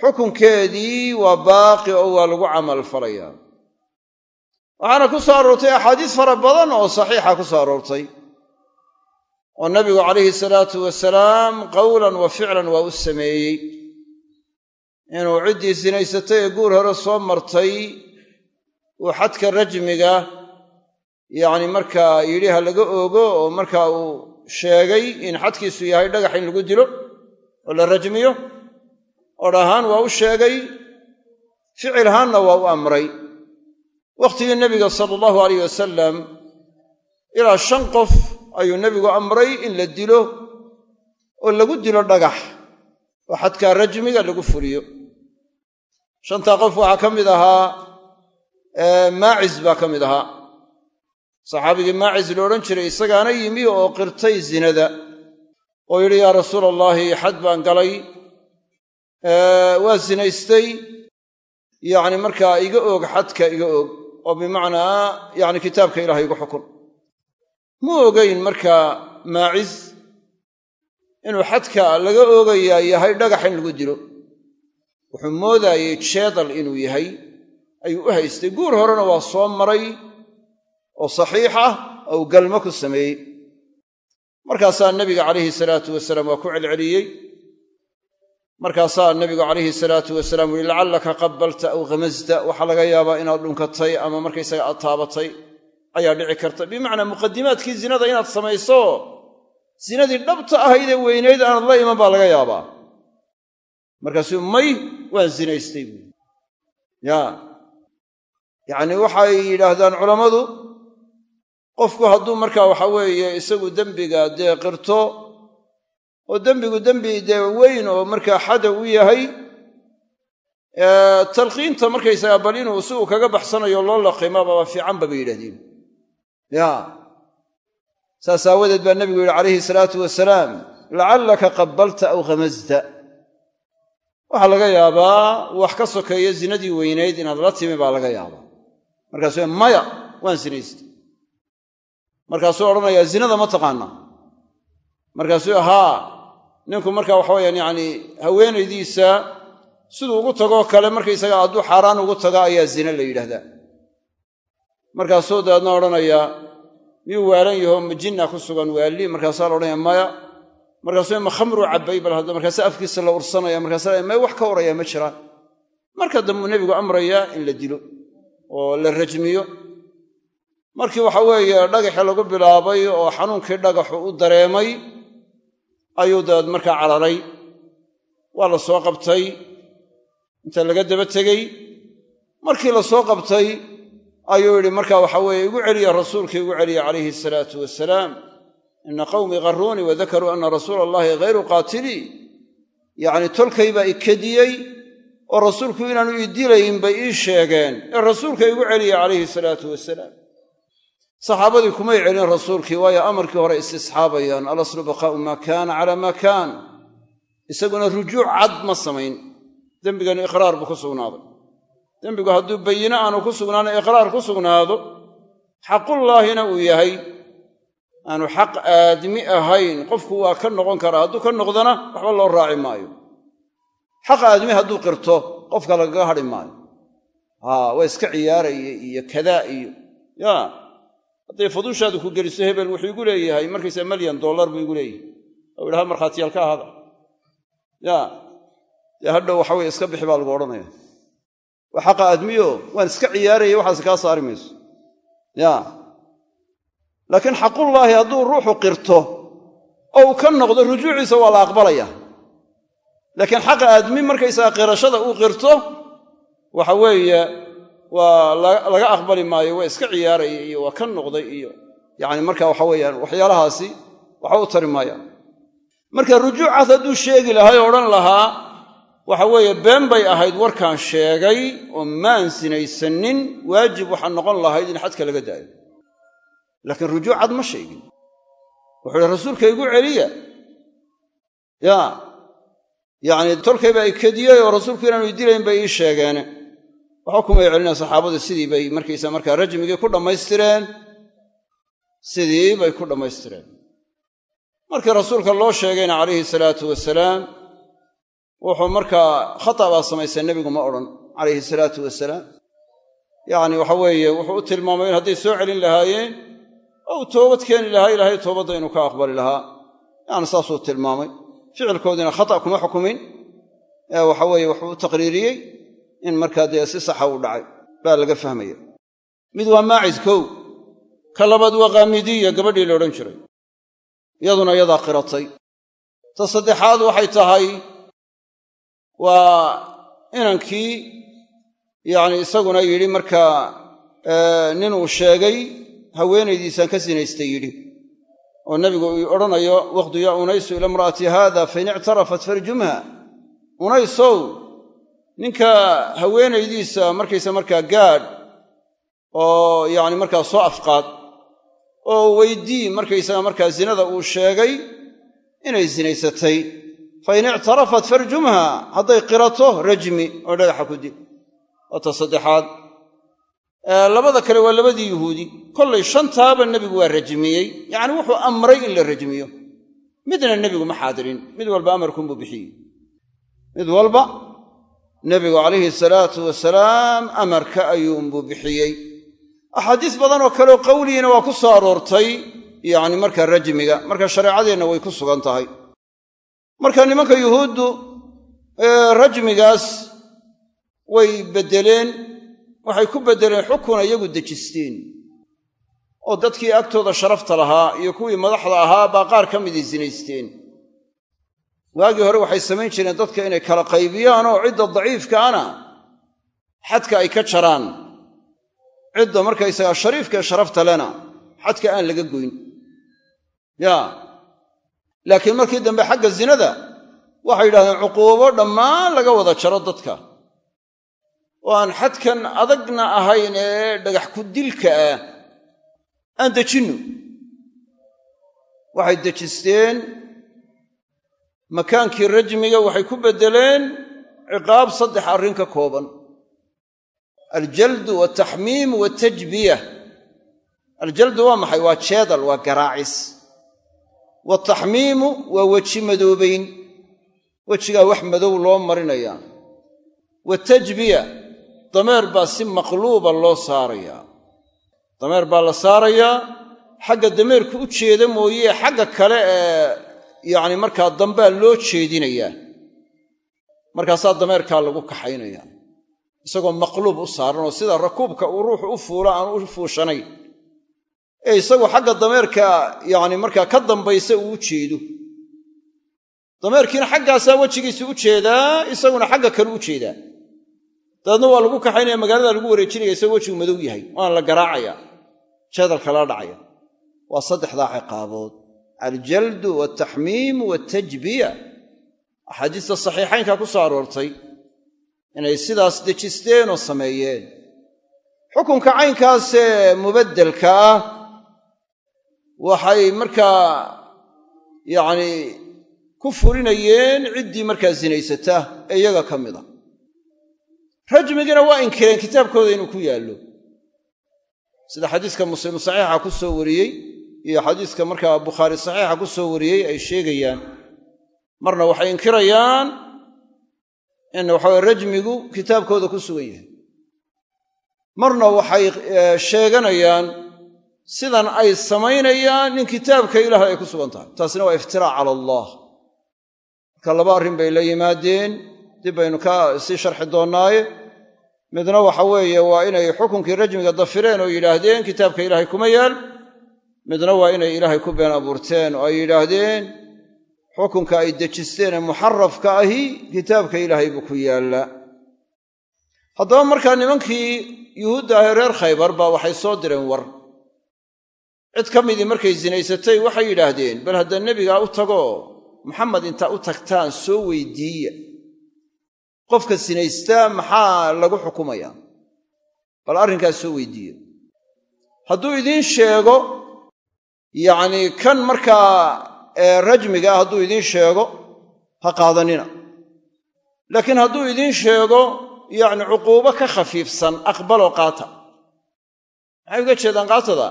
xukunkeedii waa baaqi oo waa lagu camal falayaa waxaana ku soo aroortay axaadiis fara badan oo saxiixa ku soo aroortay oo nabigu calayhi salaatu wasalaam qowlan wa ficlan waa u sameeyey inuu ciddii sinaysatay ee guur hore soo martay uu xadka rajmiga yacni markaa yidhi ha laga oogo oo markaa uu sheegay in xadkiisu yahay dhagax in lagu dilo oo la rajmiyo odh ahaan waa u sheegay ficil ahaanna waa u amray. Wakhtigii nebiga sala allahu alayh wasalam ilaa shan qof ayuu nebigu amray in la dilo oo lagu dilo dhagax oo xadkaa rajmiga lagu fuliyo shantaa qof waxaa ka mid ahaa maacis baa ka mid ahaa. Saxaabigii maacis la odhan jiray isagaana yimi oo qirtay zinada. Oo yidhi yaa rasuula allaahi xad baan galay waa sinaystay yacni markaa iga oog xadka iga oog oo bimacnaa yacni kitaabka ilahay igu xukun. Mu ogayn markaa maacis inuu xadka laga oogayaa yahay dhagax in lagu dilo wuxuu moodaayey jeedal inuu yahay. Ayuu u haystay. Guur horena waa soo maray oo saxiix ah oo uu galmo ku sameeyey. Markaasaa nebiga calayhi salaatu wasalaam waa ku celceliyey. Markaasaa nebigu calayhi salaatu wasalaam wuhi lacallaka qabalta aw khamasta waxaa laga yaabaa inaad dhunkatay ama markaysaga aad taabatay. Ayaa dhici karta. Bimacnaa muqadimaadkii zinada inaad samayso zinadii dhabta ahaydee weynayd aanad la iman baa laga yaabaa markaasuu may waan zinaystay buui ya. Yacni waxay yidhaahdaan culammadu qofku hadduu markaa waxa weeye isagu dembiga dee qirto oo dembigu dembi dee weyn oo markaa xada u yahay talqiinta markaysagaa bal inuu si uu kaga baxsanayo loo laqimababa fiicanba bay yidhahdeen ya. Saas aawadeed baa nebigu yidhi calayhi salaatu wasalaam lacallaka qabalta aw khamasta waxaa laga yaabaa wax ka sokeeya zinadii weynayd inaad la timi baa laga yaabaa. Markaasuu maya waan sinaystay. Markaasuu odhanayaa zinada ma taqaanaa. Markaasuu haa ninku marka waxaweyaan yacni haweenaydiisa siduu ugu tagoo kale markaysaga hadduu xaaraan ugu tago ayaa zine la yidhaahdaa. Markaasuu dabeedna odhanayaa miyuu waalan yahoo ma jinna ku sugan waalli markaasaa la odhanaya maya markaasuu ma khamruu cabbay bal hadda markaasa afkiisa la ursanaya markaasa may wax ka orayaa ma jiraan marka dambuu nebigu amrayaa in la dilo oo la rajmiyo markii waxa weeye dhagaxii lagu bilaabay oo xanuunkii dhagaxu u dareemay ayuu dabeed markaa cararay waa la soo qabtay inta laga daba tegey markii la soo qabtay ayuu yidhi marka waxa weeye igu celiya rasuulkii igu celiya calayhi salaatu wasalaam ina qawmii qarruunii wa dakaruu ana rasuula allahi hayru qaatilii yacni tolkay baa i kediyey oo rasuulku inaanu ii dilayn bay ii sheegeen ee rasuulka igu celiya calayhi salaatu wasalaam saxaabadii kumay celin rasuulkii waayo amarkii hore istisxaabayaan alaslu baqaa'u maa kaana calaa maa kaan isaguna rujuuc cad ma samayn dembigani iqraar buu ku sugnaaday dembigu hadduu bayine aanu ku sugnaana iqraar ku sugnaado xaqullaahina uu yahay aanu xaq aadmi ahayn qofku waa ka noqon karaa hadduu ka noqdona waxba loo raaci maayo. Xaq aadmi hadduu qirto qofka lagaga hadhi maayo. Waa iska ciyaaraya iyo kadaa iyo ya. Hadday faduushaadu ku geliso hebel wuxuu igu leeyahay markaysa malyan dollar buu igu leeyahay. Ou idhaha markhaatiyaal ka ahada ya. Dee hadhow waxaweye iska bixi baa lagu odhanaya. Waa xaqa aadmiyo waan iska ciyaaraya waxaas kaa saari mayso. Ya laakiin xaqullaahi hadduu ruuxu qirto oo uu ka noqdo rujuuciisa waa la aqbalaya. Laakiin xaqa aadmi markaysaga qirashada uu qirto waxa weeye waa laga aqbali maayo waa iska ciyaaraya iyo waa ka noqday iyo yacni marka waxa weeyaan waxyaalahaasi waxa u tari maayaan marka rujuucaas hadduu sheegi lahaa oo odhan lahaa waxa weeye been bay ahayd warkaan sheegay oo maan sinaysanin waajib waxaa noqon lahayd in xadka laga daayo laakiin rujuucad ma sheegin. Wuxuu ihi rasuulka igu celiya. Ya. Yacni tolkayba ay kediyey oo rasuulku inaanu idilayn bay ii sheegeene waxba kumay celinaa saxaabadu sidii bay markaysa markaa rajmigii ku dhammaystireen. Sidii bay ku dhammaystireen. Markii rasuulka loo sheegayna calayhi salaatu wasalaam wuxuu markaa khata baa samaysay nebigu ma odhan calayhi salaatu wasalaam. Yacni waxa weeye wuxuu u tilmaamay in hadday soo celin lahaayeen oo uu toobad keeni lahaa ilaahay toobadda inuu ka aqbali lahaa. Yani saasuu tilmaamay. Ficilkoodiina khata kuma xukumin. Ee waxa weeye wuxuu u taqriiriyey in markaa dee si saxa u dhacay baa laga fahmaya. Mid waa maacis kow. Ka labaad waa kaamidiya gabadhii la odhan jiray. Iyaduna iyadaa qiratay. Ta saddexaad waxay tahay waa inankii yacni isaguna yidhi markaa nin uu sheegay haweenaydiisaan ka sinaystay yidhi oo nebigu uu odhanayo waqdu yaa unaysu ila imra'ati haada fain ictarafat farjumha. Unaysow ninka haweenaydiisa markaysa markaa gaadh oo yacni markaa soo afqaad oo weydii markaysaga markaa zinada uu sheegay inay sinaysatay. Fa in ictarafat farjumha hadday qirato rajmi oo dhagaxa ku dil. Waata saddexaad labada kale waa labadii yuhuudi. Kollay shantaaba nebigu waa rajmiyey. Yacni wuxuu amray in la rajmiyo. Midna nebigu ma xaadirin. Mid walba amarkunbuu bixiyey. Mid walba nebigu calayhi salaatu wasalaam amarka ayuunbuu bixiyey. Axaadiis badanoo kaleoo qawligiina waa ku soo aroortay yacni marka rajmiga marka shareecadeenna way ku sugan tahay. Marka nimanka yuhuuddu rajmigaas way beddeleen waxay ku beddeleen xukuna iyagu dejisteen oo dadkii agtooda sharafta lahaa iyo kuwii madaxda ahaa baa qaar ka midii sinaysteen waagii hore waxay samayn jireen dadka inay kala qaybiyaan oo cidda daciifkaana xadka ay ka jaraan. Cidda markaysagaa shariifkaee sharafta lena xadka aan laga goyn. Ya. Laakiin markii dambe xagga zinada waxay yidhahdeen cuquubo dhammaan laga wada jaro dadka oo aan xadkan adagna ahayn ee dhagax ku dilka ah. Aan dejinno. Waxay dejisteen. Makaankii rajmiga waxay ku beddeleen ciqaab saddex arrin ka kooban. Aljaldu wataxmiim watajbiya aljaldu waa maxay? Waa jeedal waa garaacis. Wataxmiimu waa weji madoobayn. Wejigaa wax madow loo marinayaa. Watajbiya dameer baa si maqluuba loo saarayaa. Dameer baa la saarayaa xagga dameerku u jeeda mooye xagga kale ee yacni markaa dambaa loo jeedinayaa markaasaa dameerkaa lagu kaxaynayaa isagoo maqluub u saaran oo sida rakuubka uu ruuxu u fuula aan u fuushanayn ee isagu xagga dameerka yacni markaa ka dambaysa uu u jeedo. Dameerkiina xaggaasaa wejigiisa u jeedaa isaguna xagga kale u jeedaa dabeedna waa lagu kaxaynaya magaalada lagu wareejinaya isagoo wejigu madow yahay waana la garaacaya jeedalka lala dhacaya. Waa saddexdaa ciqaabood aljaldu waaltaxmiimu waaltajbiya axaadiista saxiixaynkaa ku soo aroortay inay sidaas dejisteen oo sameeyeen. Xukunka caynkaasee mubaddelka ah waxay markaa yacni ku fulinayeen ciddii markaa sinaysata ee iyaga ka mid a rajmigiina waa inkireen kitaabkooda inuu ku yaallo. Sida xadiiska muslim saxiixa ku soo wariyey iyo xadiiska markaa bukhaari saxiixa ku soo wariyey ay sheegayaan. Marna waxay inkirayaan in waxaweye rajmigu kitaabkooda ku sugan yahay. Marna waxay sheeganayaan sidan ay samaynayaan in kitaabka ilaahay ay ku sugan tahay. Taasina waa iftiraac cala allah. Marka laba arrin bay la yimaadeen dib baynu ka sii sharxi doonnaaye midna waxa weeye waa inay xukunkii rajmiga dafireen oo yidhaahdeen kitaabka ilaahay kuma yaal midna waa inay ilaahay ku been abuurteen oo ay yidhaahdeen xukunka ay dejisteen ee muxarafka ahi kitaabka ilaahay buu ku yaallaa haddaba markaa nimankii yuhuudda ahee reer khaybar baa waxay soo direen war. Cid ka midii markay sinaysatay waxay yidhaahdeen bal hadda nebigaa u tago maxamed intaa u tagtaan soo weydiiya qofka sinaystaa maxaa lagu xukumayaa bal arrinkaas soo weydiiya hadduu idiin sheego yacnii kan markaa rajmiga ah hadduu idiin sheego ha qaadanina. Laakiin hadduu idiin sheego yacni cuquubo ka khafiifsan aqbaloo qaata. Maxay uga jeedaan qaatada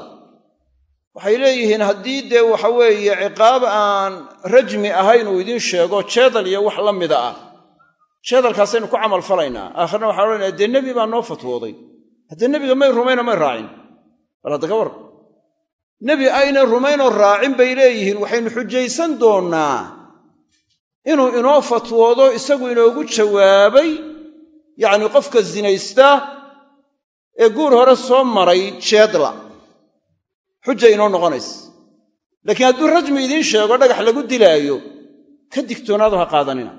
waxay leeyihiin haddii dee waxa weeye ciqaab aan rajmi ahayn uu idiin sheego jeedal iyo wax la mida ah jeedalkaasaynu ku camal falaynaa. Aakhirna waxaan odhanaya dee nebi baa noo fatwooday haddee nebiga may rumaynoo may raacin. Bal hadda ka war. Nebi aynan rumaynoo raacin bay leeyihiin. Waxaynu xujaysan doonnaa inuu inoo fatwoodo isagu inoogu jawaabay yacni qofka sinaysta ee guur hore soo maray jeedla xuja inoo noqonaysa laakiin hadduu rajmi idiin sheego dhagax lagu dilaayo ka digtoonaado ha qaadanina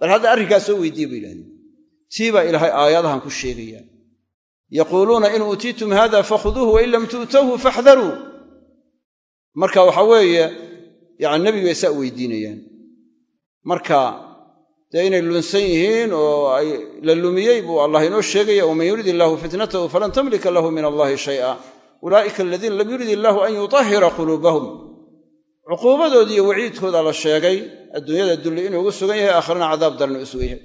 bal hadda arrinkaas soo weydiiye bay yidhahdeen tii baa ilaahay aayadahan ku sheegayaa. Yaquuluuna in uutiitum hada fakhuduuhu wain lam tu'towhu faxdaruu. Marka waxa weeye yani nebigu bay saa weydiinayaan. Marka dee inay lunsan yihiin oo ay la lumiyey buu allah inoo sheegaya waman yurid illaahu fitnatahu falan tamlika lahu min allahi shay'a. Ulaa'ika aladiina lam yurid illaahu an yutahhira quluubahum cuquubadoodi iyo waciidkooda la sheegay adduunyada dulli inuu ugu sugan yahay aakhirana cadaab daran u yahay.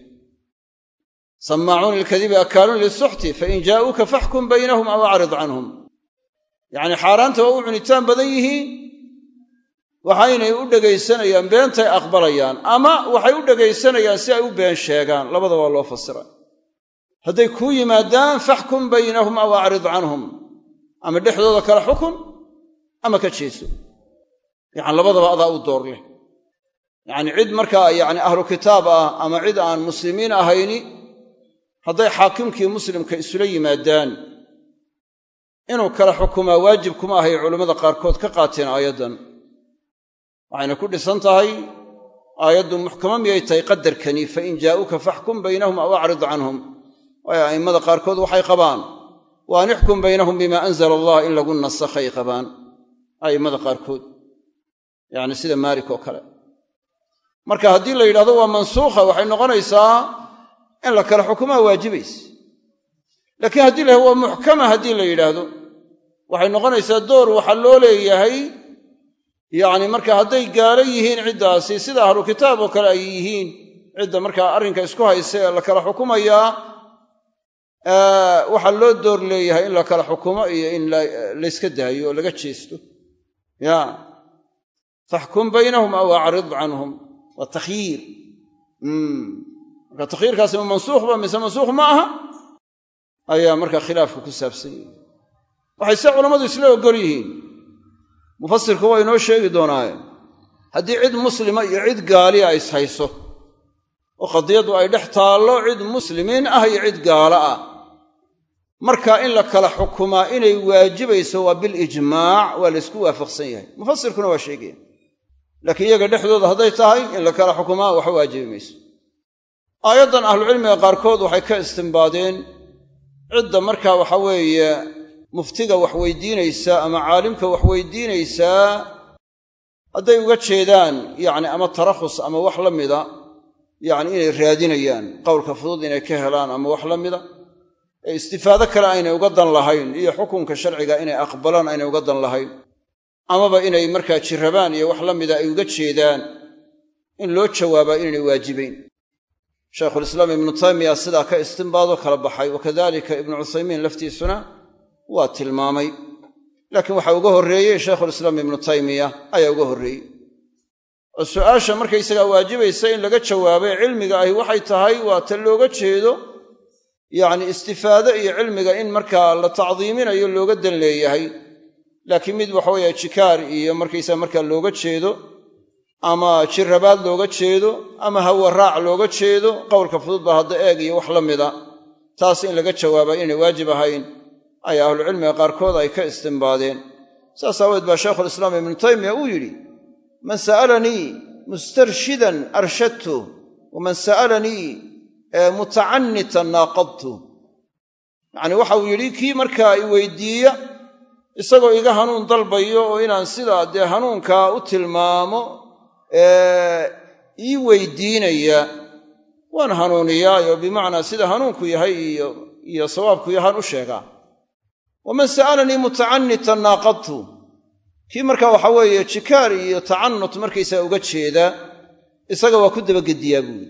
Sammaacuuna ilkadibi akaaluun lisuxti fain jaa'uuka faxkum baynahum aw acrid canhum. Yacnii xaaraanta waa u cunitaan badan yihiin waxaynay u dhegaysanayaan beentay aqbalayaan ama waxay u dhegaysanayaan si ay u been sheegaan. Labada waa loo fasira hadday kuu yimaadaan faxkum baynahum aw acrid canhum. Ama dhexdooda kale xukun ama ka jeeso yacani labadaba adaa u door leh. Yacni cid markaa yacni ahlu kitaab ah ama cid aan muslimiin ahayni hadday xaakimkii muslimka isula yimaadaan inuu kala xukumaa waajib kuma ahay culammada qaarkood ka qaateen aayaddan. Waxayna ku dhisan tahay aayaddu muxkamo miyay tahay qadarkani fain jaa'uuka faxkum baynahum aw acrid canhum. Waayo a'immada qaarkood waxay qabaan wa an ixkum baynahum bima anzala allah in lagu nasakhay qabaan. A'immada qaarkood yacni sida maalik oo kale. Marka haddii la yidhahdo waa mansuukha waxay noqonaysaa in la kala xukumaa waajibaysa laakiin haddii la waa muxkama haddii la yidhaahdo waxay noqonaysaa door waxaa loo leeyahay. Yacni marka hadday gaalo yihiin ciddaasi sida ahlu kitaab oo kale ay yihiin cidda markaa arrinka isku haysa ee la kala xukumayaa waxaa loo door leeyahay in la kala xukumo iyo in layska daayo oo laga jeesto. Ya faxkum baynahum aw acrid canhum waa takhyiir marka takhyiirkaasi ma mansuukh ba mise mansuukh ma aha ayaa marka khilaafka ku saabsan yihi waxay se culammadu isla ogol yihiin mufasirku waa inoo sheegi doonaaye haddii cid muslima iyo cid gaaliya ay ishayso oo qadiyaddu ay dhex taallo cid muslimiin ah iyo cid gaalo ah marka in la kala xukumaa inay waajibayso waa bilijmaac waa laysku waafaqsan yahay mufasirkuna waa sheegaya laakiin iyaga dhexdooda hadday tahay in la kala xukumaa waxa waajibi mayso aayaddan ahlucilmiga qaarkood waxay ka istimbaadeen cidda markaa waxa weeye muftiga wax weydiinaysa ama caalimka wax weydiinaysaa hadday uga jeedaan yacni ama tarakhus ama wax la mida yacni inay raadinayaan qowlka fudud inay ka helaan ama wax la mida ee istifaado kale aynay uga dan lahayn iyo xukunka sharciga inay aqbalaan aynay uga dan lahayn amaba inay markaa jirrabaan iyo wax la mida ay uga jeedaan in loo jawaabaa inaynay waajibayn. Shaykhulislaam ibnu taymiya sidaa ka istimbaado kala baxay wakadalika ibnu cuthaymiin laftiisuna waa tilmaamay. Laakiin waxaa uga horreeyey shaykhulislaam ibnu taymiya ayaa uga horreeyey. Oo su'aasha markaysagaa waajibaysa in laga jawaabay cilmiga ahi waxay tahay waa ta looga jeedo yacni istifaado iyo cilmiga in markaa la tacdiiminayo looga dan leeyahay laakiin mid waxaweeye jikaar iyo markaysaa markaa looga jeedo ama jirabaad looga jeedo ama hawaraac looga jeedo qowlka fudud baa hadda eeg iyo wax la mida. Taas in laga jawaabaa inay waajib ahayn ayaa ahlucilmiga qaarkood ay ka istimbaadeen. Saas aaweed baa shaykhulislaam ibnu taymiya uu yidhi man sa'alanii mustarshidan arshadtu waman sa'alanii mutacanitan naaqadtu. Yacnii waxa uu yidhi kii markaa i weydiiya isagoo iga hanuun dalbayo oo inaan sidaa dee hanuunkaa u tilmaamo ii weydiinaya waan hanuuniyaayo bimacnaa sida hanuunku yahay iyo sawaabku yahaan u sheegaa. Waman sa'alanii mutacanitan naaqadtu. Kii markaa waxa weeye jikaar iyo tacanut markaysaa uga jeedaa isaga waa ku dabagediyaa buuri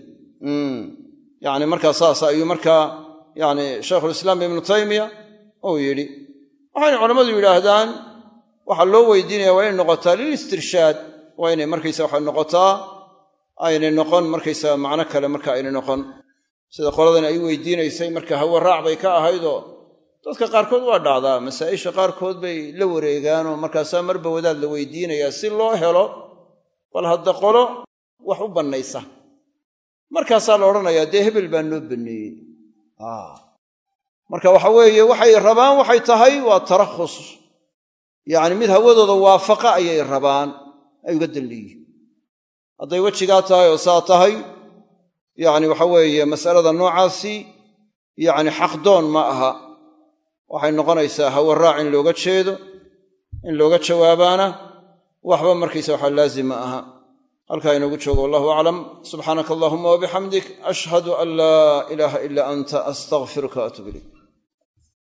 yani markaa saas ayuu markaa yani shaykhulislaam ibnu taymiya uu yidhi waxayna culammadu yidhaahdaan waxaa loo weydiinaya waa inay noqotaa lilistirshaad waa inay markaysa waxa noqotaa aynay noqon markaysaa macno kale marka aynay noqon. Sida qoladan ay weydiinaysay marka hawaraac bay ka ahaydoo dadka qaarkood waa dhacdaa masaa'isha qaarkood bay la wareegaanoo markaasaa marba wadaad la weydiinayaa si loo helo bal hadda qolo wax u bannaysa. Markaasaa la odhanayaa dee hebel baa noo banneeyey marka waxa weeye waxay rabaan waxay tahay waa tarakhus. Yacni mid hawadooda waafaqa ayay rabaan ay uga danleeyihin hadday wejigaa tahay oo saa tahay yacni waxa weeye mas'alada noocaasi yacni xaqdoon ma aha. Waxay noqonaysaa hawaraac in looga jeedo in looga jawaabaana waxba markaysa waxa laazim ma aha. Halkaa inoogu joogo wallahu aclam. Subxaanaka allahuma wabixamdik ashhadu an laa ilaaha ila anta astaqfiruka waatuub ilayk